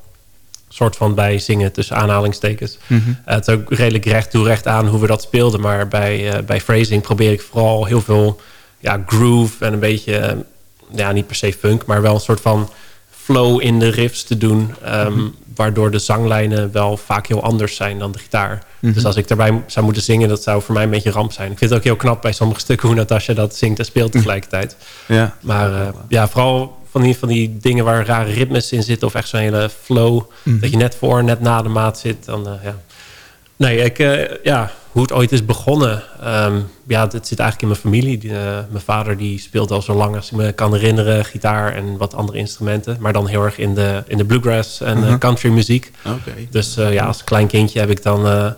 soort van bij zingen tussen aanhalingstekens. Mhm. Uh, het is ook redelijk recht toe recht aan hoe we dat speelden. Maar bij, uh, bij phrasing probeer ik vooral heel veel ja, groove en een beetje... Uh, ja, niet per se funk, maar wel een soort van flow in de riffs te doen. Um, mm -hmm. Waardoor de zanglijnen wel vaak heel anders zijn dan de gitaar. Mm Mhm. -hmm. Dus als ik daarbij zou moeten zingen, dat zou voor mij een beetje ramp zijn. Ik vind het ook heel knap bij sommige stukken hoe Natasja dat zingt en speelt tegelijkertijd. Ja. Maar ja, vooral van die, van die dingen waar rare ritmes in zitten... of echt zo'n hele flow, mm Mhm. dat je net voor, net na de maat zit. Dan, uh, ja. Nee, ik, uh, ja, hoe het ooit is begonnen. Um, ja, het zit eigenlijk in mijn familie. Die, uh, mijn vader die speelt al zo lang als ik me kan herinneren... gitaar en wat andere instrumenten. Maar dan heel erg in de, in de bluegrass en Mhm. -huh. country muziek. Okay. Dus ja, als klein kindje heb ik dan...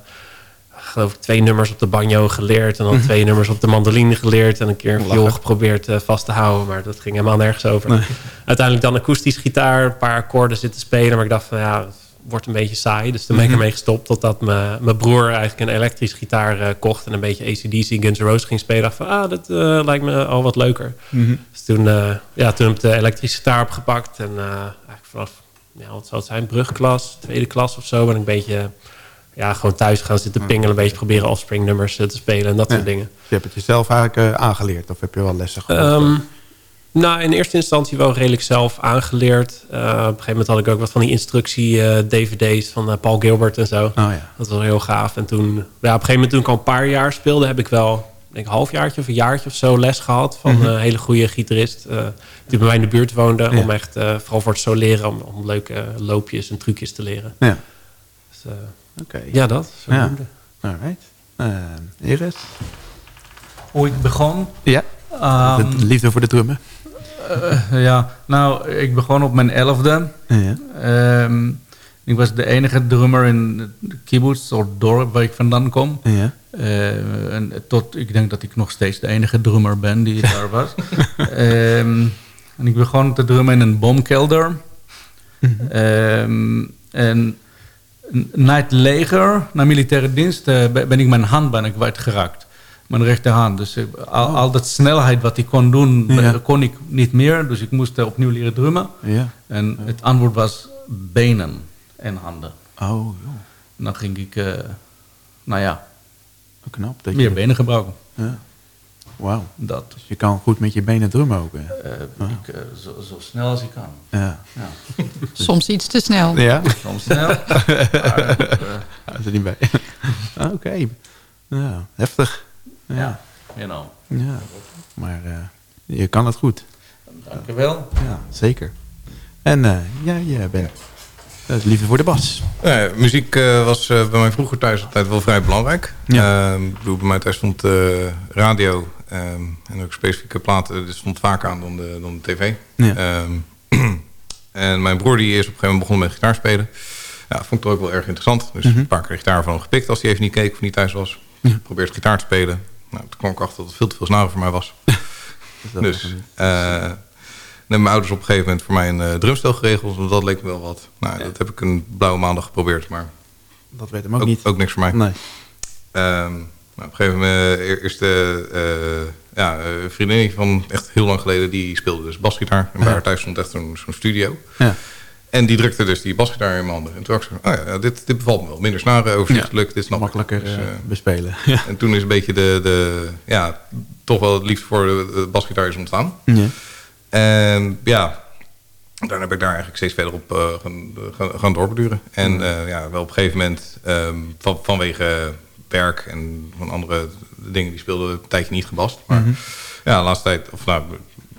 geloof ik twee nummers op de banjo geleerd... en dan twee nummers op de mandoline geleerd... en een keer een viool geprobeerd vast te houden. Maar dat ging helemaal nergens over. Nee. Uiteindelijk dan akoestisch gitaar... een paar akkoorden zitten spelen. Maar ik dacht van ja wordt een beetje saai. Dus toen ben ik ermee gestopt. Totdat mijn broer eigenlijk een elektrische gitaar uh, kocht. En een beetje ACDC Guns N' Roses ging spelen. dacht van, ah, dat uh, lijkt me al wat leuker. Mhm. Mm -hmm. Dus toen, ja, toen heb ik de elektrische gitaar opgepakt. En eigenlijk vanaf, ja, wat zou het zijn, brugklas, tweede klas of zo. Ben ik een beetje, ja, gewoon thuis gaan zitten pingelen. Een beetje proberen offspring nummers te spelen en dat ja. soort dingen. Je hebt het jezelf eigenlijk aangeleerd? Of heb je wel lessen gehad? Um, nou, in eerste instantie wel redelijk zelf aangeleerd. Uh, op een gegeven moment had ik ook wat van die instructie-dvd's uh, van Paul Gilbert en zo. Oh, ja. Dat was heel gaaf. En toen, ja, op een gegeven moment toen ik al een paar jaar speelde... heb ik wel denk, een halfjaartje of een jaartje of zo les gehad... van Mhm. een hele goede gitarist die bij mij in de buurt woonde. Ja. Om echt, vooral voor het soleren, om, om leuke loopjes en trucjes te leren. Ja. Dus, okay. Ja, dat. Zo ja. Alright. Iris? Hoe ik begon? Ja. Um, de liefde voor de drummen? Uh, ja, nou, ik begon op mijn elfde. Ja. Um, ik was de enige drummer in de kibbutz, of dorp waar ik vandaan kom. Ja. Uh, en tot, ik denk dat ik nog steeds de enige drummer ben die *laughs* daar was. um, en ik begon te drummen in een bomkelder. Mm -hmm. en na het leger, na militaire dienst, uh, ben ik mijn hand ben ik kwijtgeraakt mijn rechterhand. Dus al, Oh. al dat snelheid wat ik kon doen, ja. kon ik niet meer. Dus ik moest opnieuw leren drummen. Ja. En het antwoord was benen en handen. Oh, joh. En dan ging ik, uh, nou ja, Knap, dat meer je... benen gebruiken. Ja. Wauw. Dat. Dus je kan goed met je benen drummen ook. Uh, wow. ik, zo, zo, snel als ik kan. Ja. ja. *laughs* Soms iets te snel. Ja. Soms snel. *laughs* maar, uh, er niet bij. *laughs* Oké. Okay. Ja, heftig. Ja, ja you know. Ja, maar uh, je kan het goed. Dank je wel. Ja, zeker. En uh, ja, jij bent uh, liefde voor de bas. Ja, muziek was bij mij vroeger thuis altijd wel vrij belangrijk. Ja. ik bedoel, bij mij thuis stond radio um, en ook specifieke platen. Dat stond vaker aan dan de, dan de tv. Ja. Um, *clears throat* en mijn broer die is op een gegeven moment begonnen met gitaar spelen. Ja, vond ik toch ook wel erg interessant. Dus Mhm. een paar keer gitaar van hem gepikt als hij even niet keek of niet thuis was. Ja. Probeerde gitaar te spelen. Nou, toen kwam ik achter dat het veel te veel snaren voor mij was. *laughs* dus uh, mijn ouders op een gegeven moment voor mij een uh, drumstel geregeld. Want dat leek me wel wat. Nou, ja. dat heb ik een blauwe maandag geprobeerd. Maar dat weet hem ook, ook niet. Ook niks voor mij. Nee. Um, nou, op een gegeven moment eerst uh, ja, een vriendin van echt heel lang geleden. Die speelde dus basgitaar. En bij haar thuis stond echt zo'n zo studio. Ja. En die drukte dus die basgitaar in mijn handen. En toen dacht ik oh ja, dit, dit bevalt me wel. Minder snaren, overzichtelijk, Ja. dit snap Makkelijker dus, uh, bespelen. *laughs* Ja. En toen is een beetje de, de ja, toch wel het liefst voor de, de basgitaar is ontstaan. Ja. En ja, daarna ben ik daar eigenlijk steeds verder op uh, gaan, gaan, gaan doorbeduren. En uh, ja, wel op een gegeven moment um, van, vanwege werk en van andere dingen die speelden een tijdje niet gebast. Maar Mhm. mm -hmm. ja, de laatste tijd, of nou,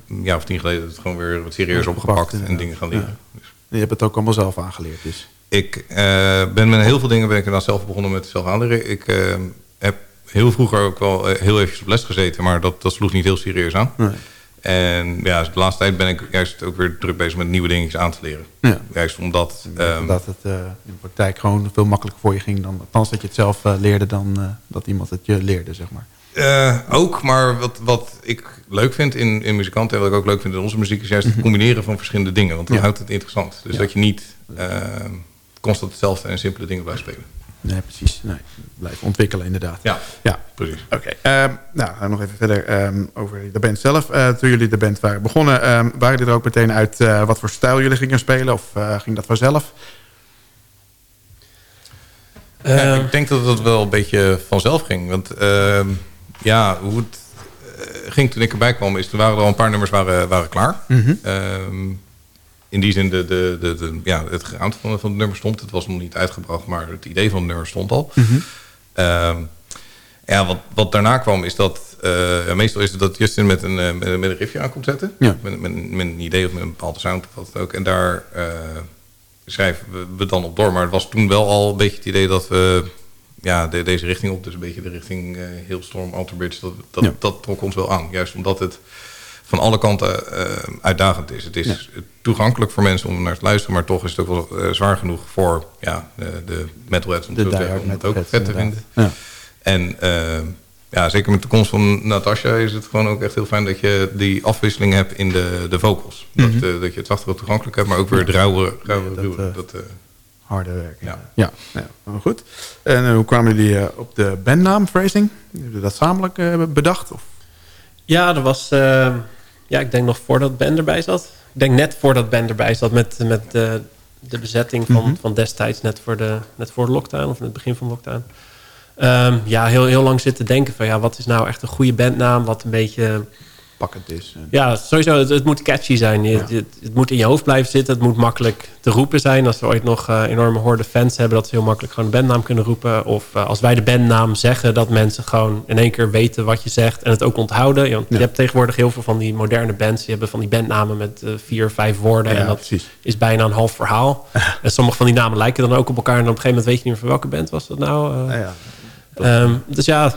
een jaar of tien geleden, het gewoon weer wat serieus opgepakt gepakt, en dingen gaan leren. Dus. Je hebt het ook allemaal zelf aangeleerd dus. Ik uh, ben met heel veel dingen ben ik inderdaad zelf begonnen met zelf aanleren. Ik uh, heb heel vroeger ook wel uh, heel eventjes op les gezeten, maar dat, dat sloeg niet heel serieus aan. Nee. En ja, de laatste tijd ben ik juist ook weer druk bezig met nieuwe dingen aan te leren. Ja. Juist omdat... Um, dat het uh, in de praktijk gewoon veel makkelijker voor je ging... dan althans dat je het zelf uh, leerde dan uh, dat iemand het je leerde, zeg maar. ook, maar wat, wat ik leuk vind in, in muzikanten... en wat ik ook leuk vind in onze muziek... is juist het combineren van verschillende dingen. Want dan ja. houdt het interessant. Dus ja. dat je niet ehm, constant hetzelfde en simpele dingen blijft spelen. Nee, precies. Nee, blijven ontwikkelen inderdaad. Ja, ja. precies. Oké, okay. um, nou, nog even verder um, over de band zelf. Uh, toen jullie de band waren begonnen, um, waren jullie er ook meteen uit uh, wat voor stijl jullie gingen spelen? Of uh, ging dat vanzelf? Ja, ik denk dat het wel een beetje vanzelf ging. Want ja, hoe het ging toen ik erbij kwam... is toen waren er al een paar nummers waren, waren klaar. Mhm. Mm -hmm in die zin de, de, de, de, ja, het geraamte van, van het nummer stond. Het was nog niet uitgebracht, maar het idee van het nummer stond al. Mm -hmm. uh, ja, wat, wat daarna kwam is dat... Uh, ja, meestal is het dat Justin met een, uh, met, met, een riffje aan komt zetten. Ja. Met, met, met, een idee of met een bepaalde sound of wat ook. En daar uh, schrijven we, we, dan op door. Maar het was toen wel al een beetje het idee dat we... Ja, de, deze richting op, dus een beetje de richting Hailstorm, Alter Bridge... Dat, dat, ja. dat trok ons wel aan. Juist omdat het van alle kanten uh, uitdagend is. Het is ja. toegankelijk voor mensen om naar te luisteren... maar toch is het ook wel uh, zwaar genoeg voor ja, de, de metalheads... om, de te zeggen, om het ook vet te vinden. Ja. En uh, ja, zeker met de komst van Natasha is het gewoon ook echt heel fijn... dat je die afwisseling hebt in de, de vocals. Mm -hmm. dat, dat je het zachtere toegankelijk hebt... maar ook weer het rauwe, rauwe dat, ruwe. Dat, harde werk. Ja. Ja, ja. goed. En hoe kwamen jullie op de bandnaam Phrasing? Hebben jullie dat gezamenlijk bedacht? Of? Ja, er was... Uh, ja, ik denk nog voordat Ben erbij zat. Ik denk net voordat Ben erbij zat met, met de, de bezetting van, Mhm. mm -hmm. van destijds. Net voor, de, net voor de lockdown of in het begin van de lockdown. Um, ja, heel, heel lang zitten denken van... ja, wat is nou echt een goede bandnaam? Wat een beetje... Pakkend is. Ja, sowieso. Het, het moet catchy zijn. Je, ja. het, het, moet in je hoofd blijven zitten. Het moet makkelijk te roepen zijn. Als we ooit nog uh, enorme horde fans hebben... dat ze heel makkelijk gewoon de bandnaam kunnen roepen. Of uh, als wij de bandnaam zeggen... dat mensen gewoon in één keer weten wat je zegt... en het ook onthouden. Ja. je hebt tegenwoordig heel veel van die moderne bands... die hebben van die bandnamen met uh, vier, vijf woorden. Ja, en dat precies. is bijna een half verhaal. *laughs* en sommige van die namen lijken dan ook op elkaar... en op een gegeven moment weet je niet meer van welke band was dat nou. ja. Um, dus ja,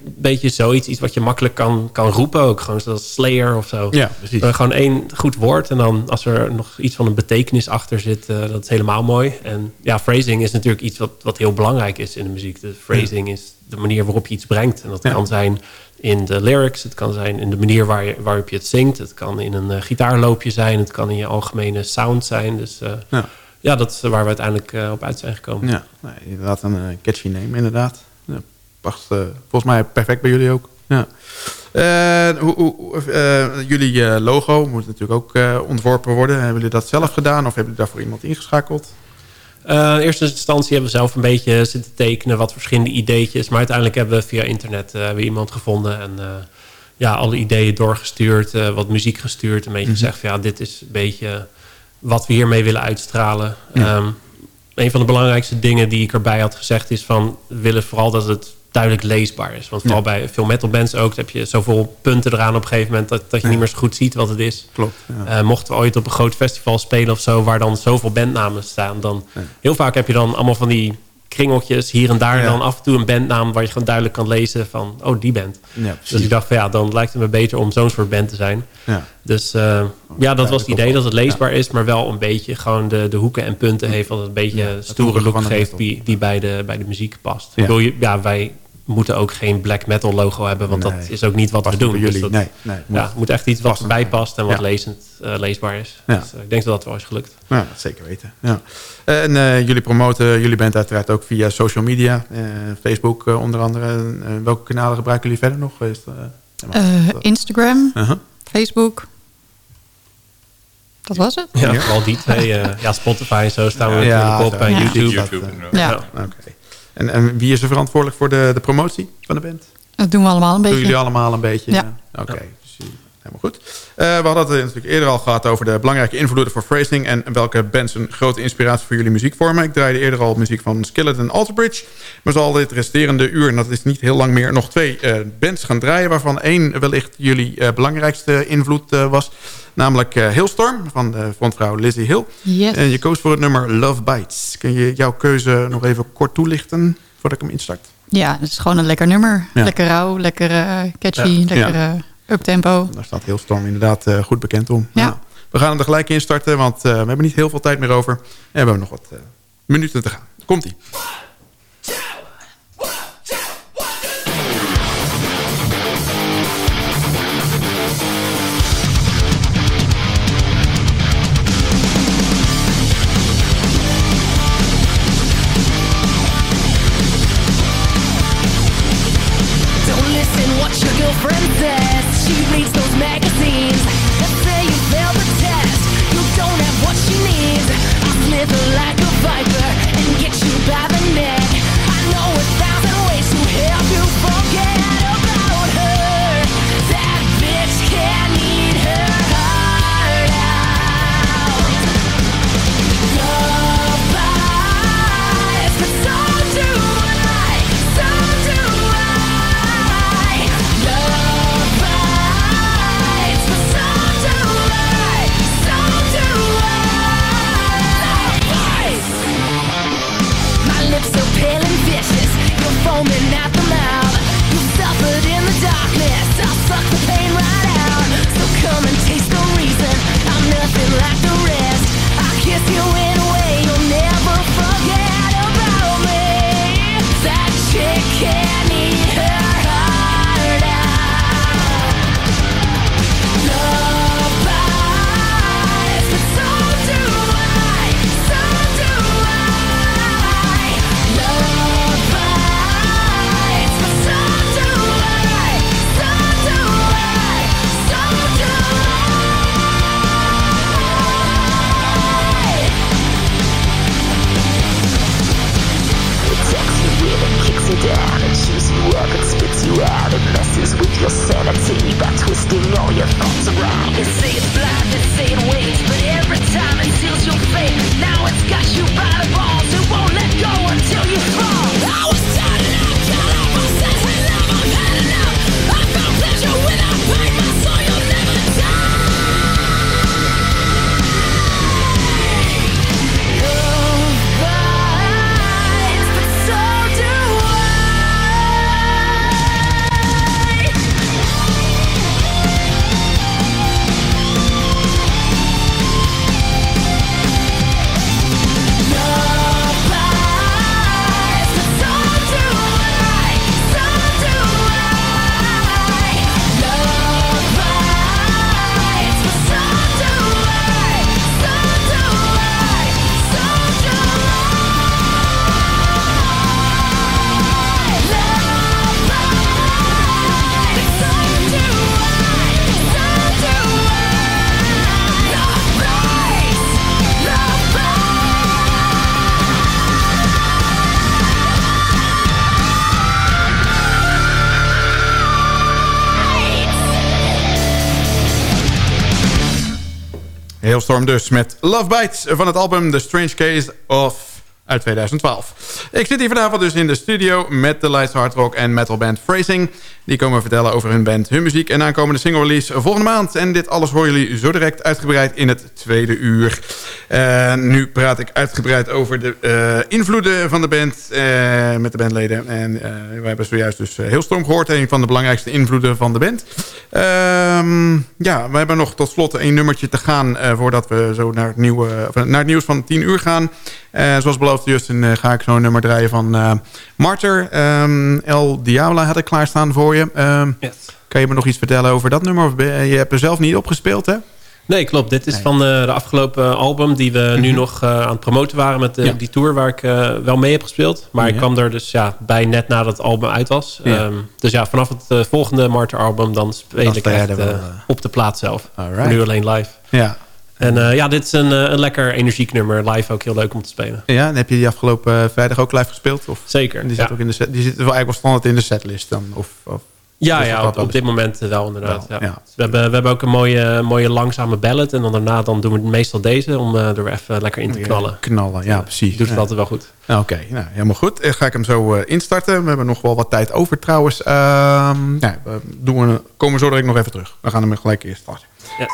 beetje zoiets. Iets wat je makkelijk kan, kan roepen ook. Gewoon zoals Slayer of zo. Ja, precies. Uh, gewoon één goed woord. En dan als er nog iets van een betekenis achter zit, uh, dat is helemaal mooi. En ja, phrasing is natuurlijk iets wat, wat heel belangrijk is in de muziek. De phrasing ja. is de manier waarop je iets brengt. En dat ja. kan zijn in de lyrics. Het kan zijn in de manier waar je, waarop je het zingt. Het kan in een uh, gitaarloopje zijn. Het kan in je algemene sound zijn. Dus ja. ja, dat is waar we uiteindelijk op uit zijn gekomen. Ja, nee, inderdaad een catchy name inderdaad. Past uh, volgens mij perfect bij jullie ook. Ja. Uh, hoe, hoe, uh, jullie logo moet natuurlijk ook ontworpen worden. Hebben jullie dat zelf gedaan of hebben jullie daarvoor iemand ingeschakeld? in eerste instantie hebben we zelf een beetje zitten tekenen wat verschillende ideetjes. Maar uiteindelijk hebben we via internet weer iemand gevonden. En ja, alle ideeën doorgestuurd, wat muziek gestuurd. Een beetje Mhm. mm -hmm. gezegd van ja, dit is een beetje wat we hiermee willen uitstralen. Ja. Um, een van de belangrijkste dingen die ik erbij had gezegd is van... we willen vooral dat het duidelijk leesbaar is. Want vooral ja. bij veel metalbands ook... heb je zoveel punten eraan op een gegeven moment... dat, dat je ja. niet meer zo goed ziet wat het is. Klopt. Ja. Uh, mochten we ooit op een groot festival spelen of zo... waar dan zoveel bandnamen staan... dan heel vaak heb je dan allemaal van die kringeltjes hier en daar... dan af en toe een bandnaam waar je gewoon duidelijk kan lezen van... oh, die band. dus ik dacht van ja, dan lijkt het me beter om zo'n soort band te zijn. Dus uh, ja, dat was het idee dat het leesbaar is... maar wel een beetje gewoon de, de hoeken en punten heeft... wat een beetje stoere look geeft die, die bij, de, bij de muziek past. Ik bedoel, ja, wij moeten ook geen black metal logo hebben... want nee. dat is ook niet wat we doen. Jullie. Dus dat, nee, nee, moet, ja, het moet echt iets wat erbij past en wat ja. lezend, uh, leesbaar is. Ja. Dus uh, ik denk dat dat wel is gelukt. Ja, zeker weten. Ja. En uh, jullie promoten, jullie bent uiteraard ook via social media. Facebook onder andere. welke kanalen gebruiken jullie verder nog? Is, Instagram, -huh. Facebook... Dat was het? Ja, vooral die twee. Uh, ja, Spotify en zo staan we ja, natuurlijk op. En ja. YouTube. YouTube ja. ja. Okay. En, en, wie is er verantwoordelijk voor de, de promotie van de band? Dat doen we allemaal een beetje. Doen jullie allemaal een beetje? Ja. Oké, okay. Helemaal goed. Uh, we hadden het natuurlijk eerder al gehad over de belangrijke invloeden voor phrasing... en welke bands een grote inspiratie voor jullie muziek vormen. Ik draaide eerder al muziek van Skillet en Alterbridge. Maar zal dit resterende uur, en dat is niet heel lang meer... nog twee uh, bands gaan draaien... waarvan één wellicht jullie uh, belangrijkste invloed was... Namelijk Hailstorm van de frontvrouw Lizzie Hill. Yes. En je koos voor het nummer Love Bites. Kun je jouw keuze nog even kort toelichten voordat ik hem instart? Ja, het is gewoon een lekker nummer. Ja. Lekker rauw, lekker catchy, ja. lekker... Ja. Uptempo. Daar staat Hailstorm inderdaad goed bekend om. Ja. we gaan hem er gelijk in starten, want we hebben niet heel veel tijd meer over. En we hebben nog wat minuten te gaan. Komt-ie. Dus met Love Bites van het album The Strange Case of uit 2012. Ik zit hier vanavond dus in de studio met de Lights Hard Rock en metal band Phrasing. Die komen vertellen over hun band, hun muziek en aankomende single release volgende maand. En dit alles horen jullie zo direct uitgebreid in het tweede uur. Nu praat ik uitgebreid over de uh, invloeden van de band uh, met de bandleden. En we hebben zojuist dus heel storm gehoord. Een van de belangrijkste invloeden van de band. Ehm, ja, we hebben nog tot slot een nummertje te gaan voordat we zo naar het, nieuwe, naar het nieuws van 10 uur gaan. zoals beloofd, Justin, ga ik zo'n nummer draaien van Martyr. Um, El Diabla had ik klaarstaan voor je. Um, yes. Kan je me nog iets vertellen over dat nummer? Je hebt er zelf niet opgespeeld, hè? Nee, klopt. Dit is van de, de, afgelopen album die we nu mhm. nog uh, aan het promoten waren met de, die tour waar ik uh, wel mee heb gespeeld. Maar ik kwam er dus ja, bij net nadat het album uit was. Um, dus ja, vanaf het uh, volgende Martyr album dan speel ik echt op de plaat zelf. Nu alleen live. Ja. En ja, dit is een, een lekker energiek nummer. Live ook heel leuk om te spelen. Ja, en heb je die afgelopen vrijdag ook live gespeeld? Of? Zeker. Die zit, ook in de set, die zit wel eigenlijk wel standaard in de setlist dan? Of, of? Ja, ja op, op dit moment wel inderdaad. ja. Dus we, hebben, we hebben ook een mooie, mooie langzame ballad. En dan daarna dan doen we meestal deze om uh, er even lekker in te knallen. knallen, ja, precies. Doet het altijd wel goed. Oké, okay, nou, helemaal goed. Dan ga ik hem zo uh, instarten. We hebben nog wel wat tijd over trouwens. Ja, we doen we, komen zo direct nog even terug. We gaan hem gelijk eerst starten. Yes.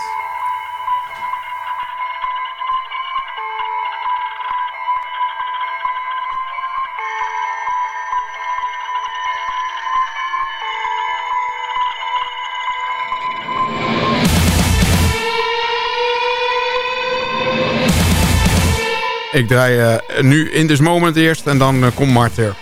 Ik draai nu In This Moment eerst en dan komt Martyr.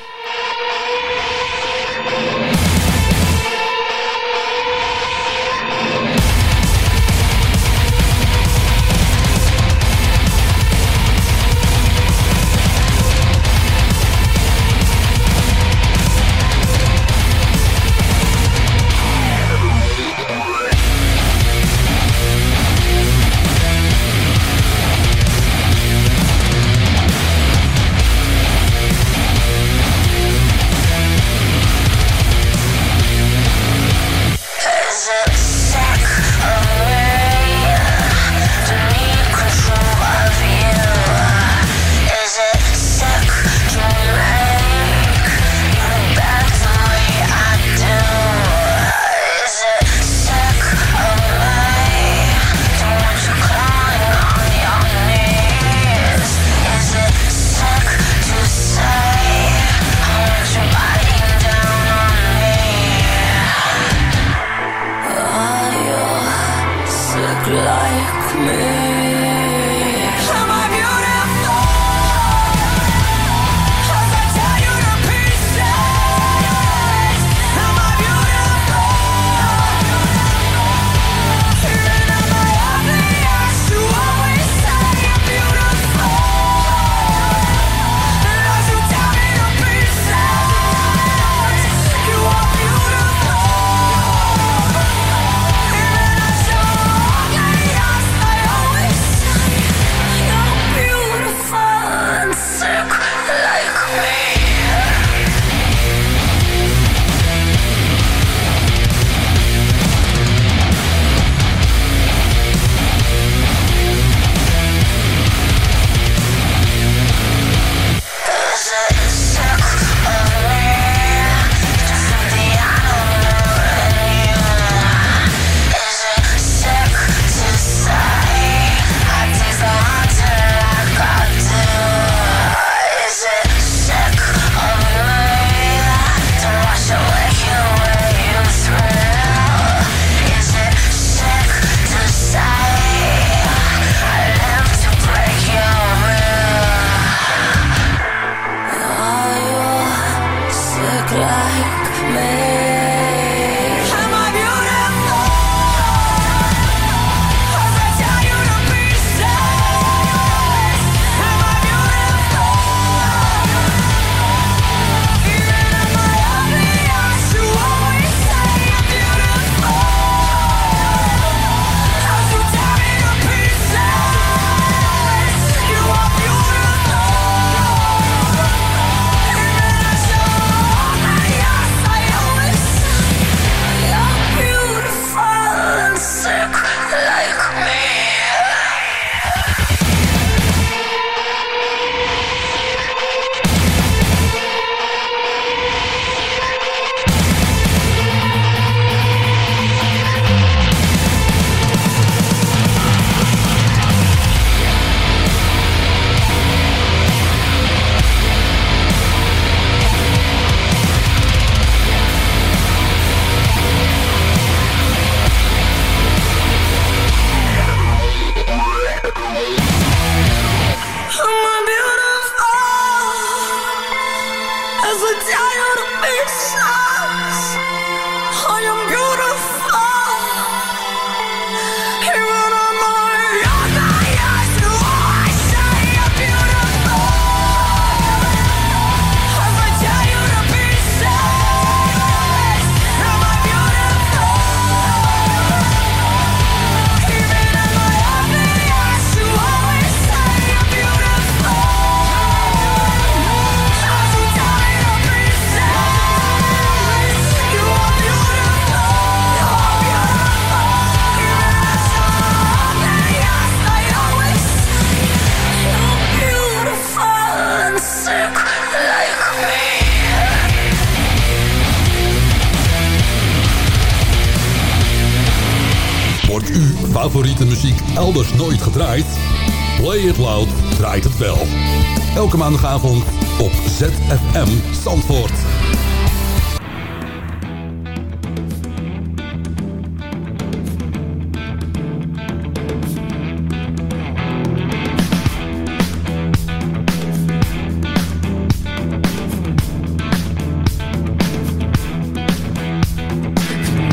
zaterdagavond op ZFM Zandvoort.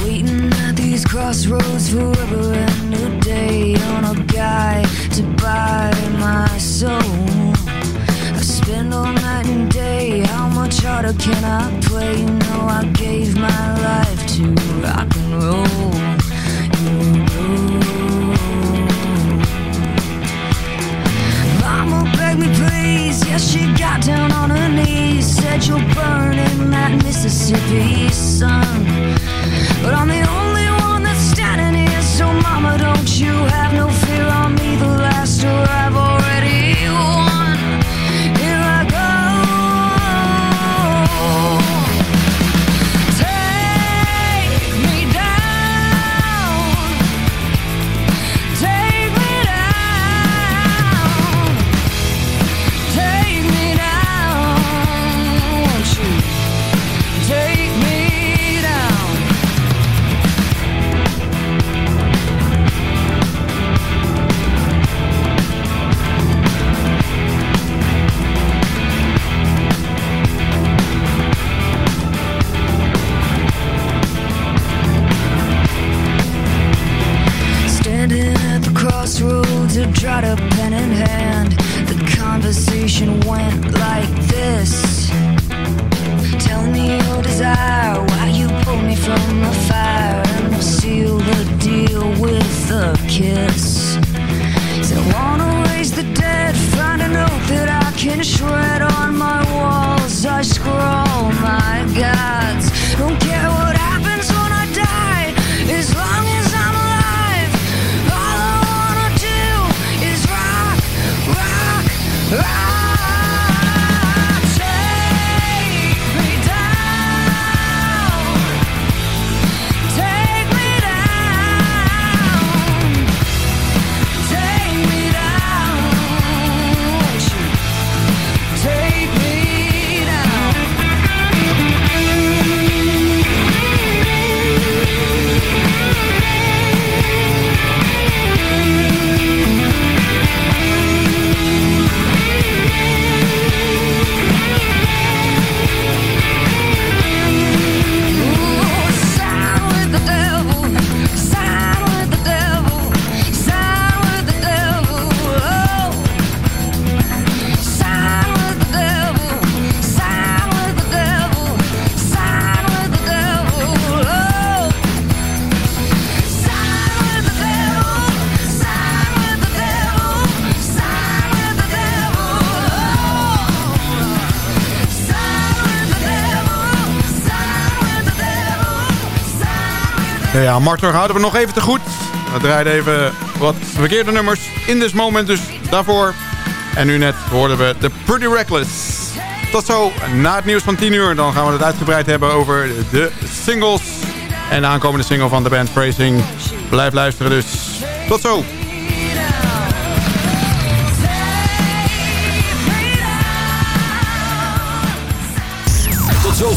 Waiting at these crossroads forever harder can I play? You know I gave my life to rock and roll. Mama begged me please, yes she got down on her knees Said you'll burn in that Mississippi sun But I'm the only Ja, Martor houden we nog even te goed. We draaiden even wat verkeerde nummers in this moment, dus daarvoor. En nu net hoorden we The Pretty Reckless. Tot zo, na het nieuws van 10 uur. Dan gaan we het uitgebreid hebben over de singles. En de aankomende single van de band Phrasing. Blijf luisteren dus. Tot zo.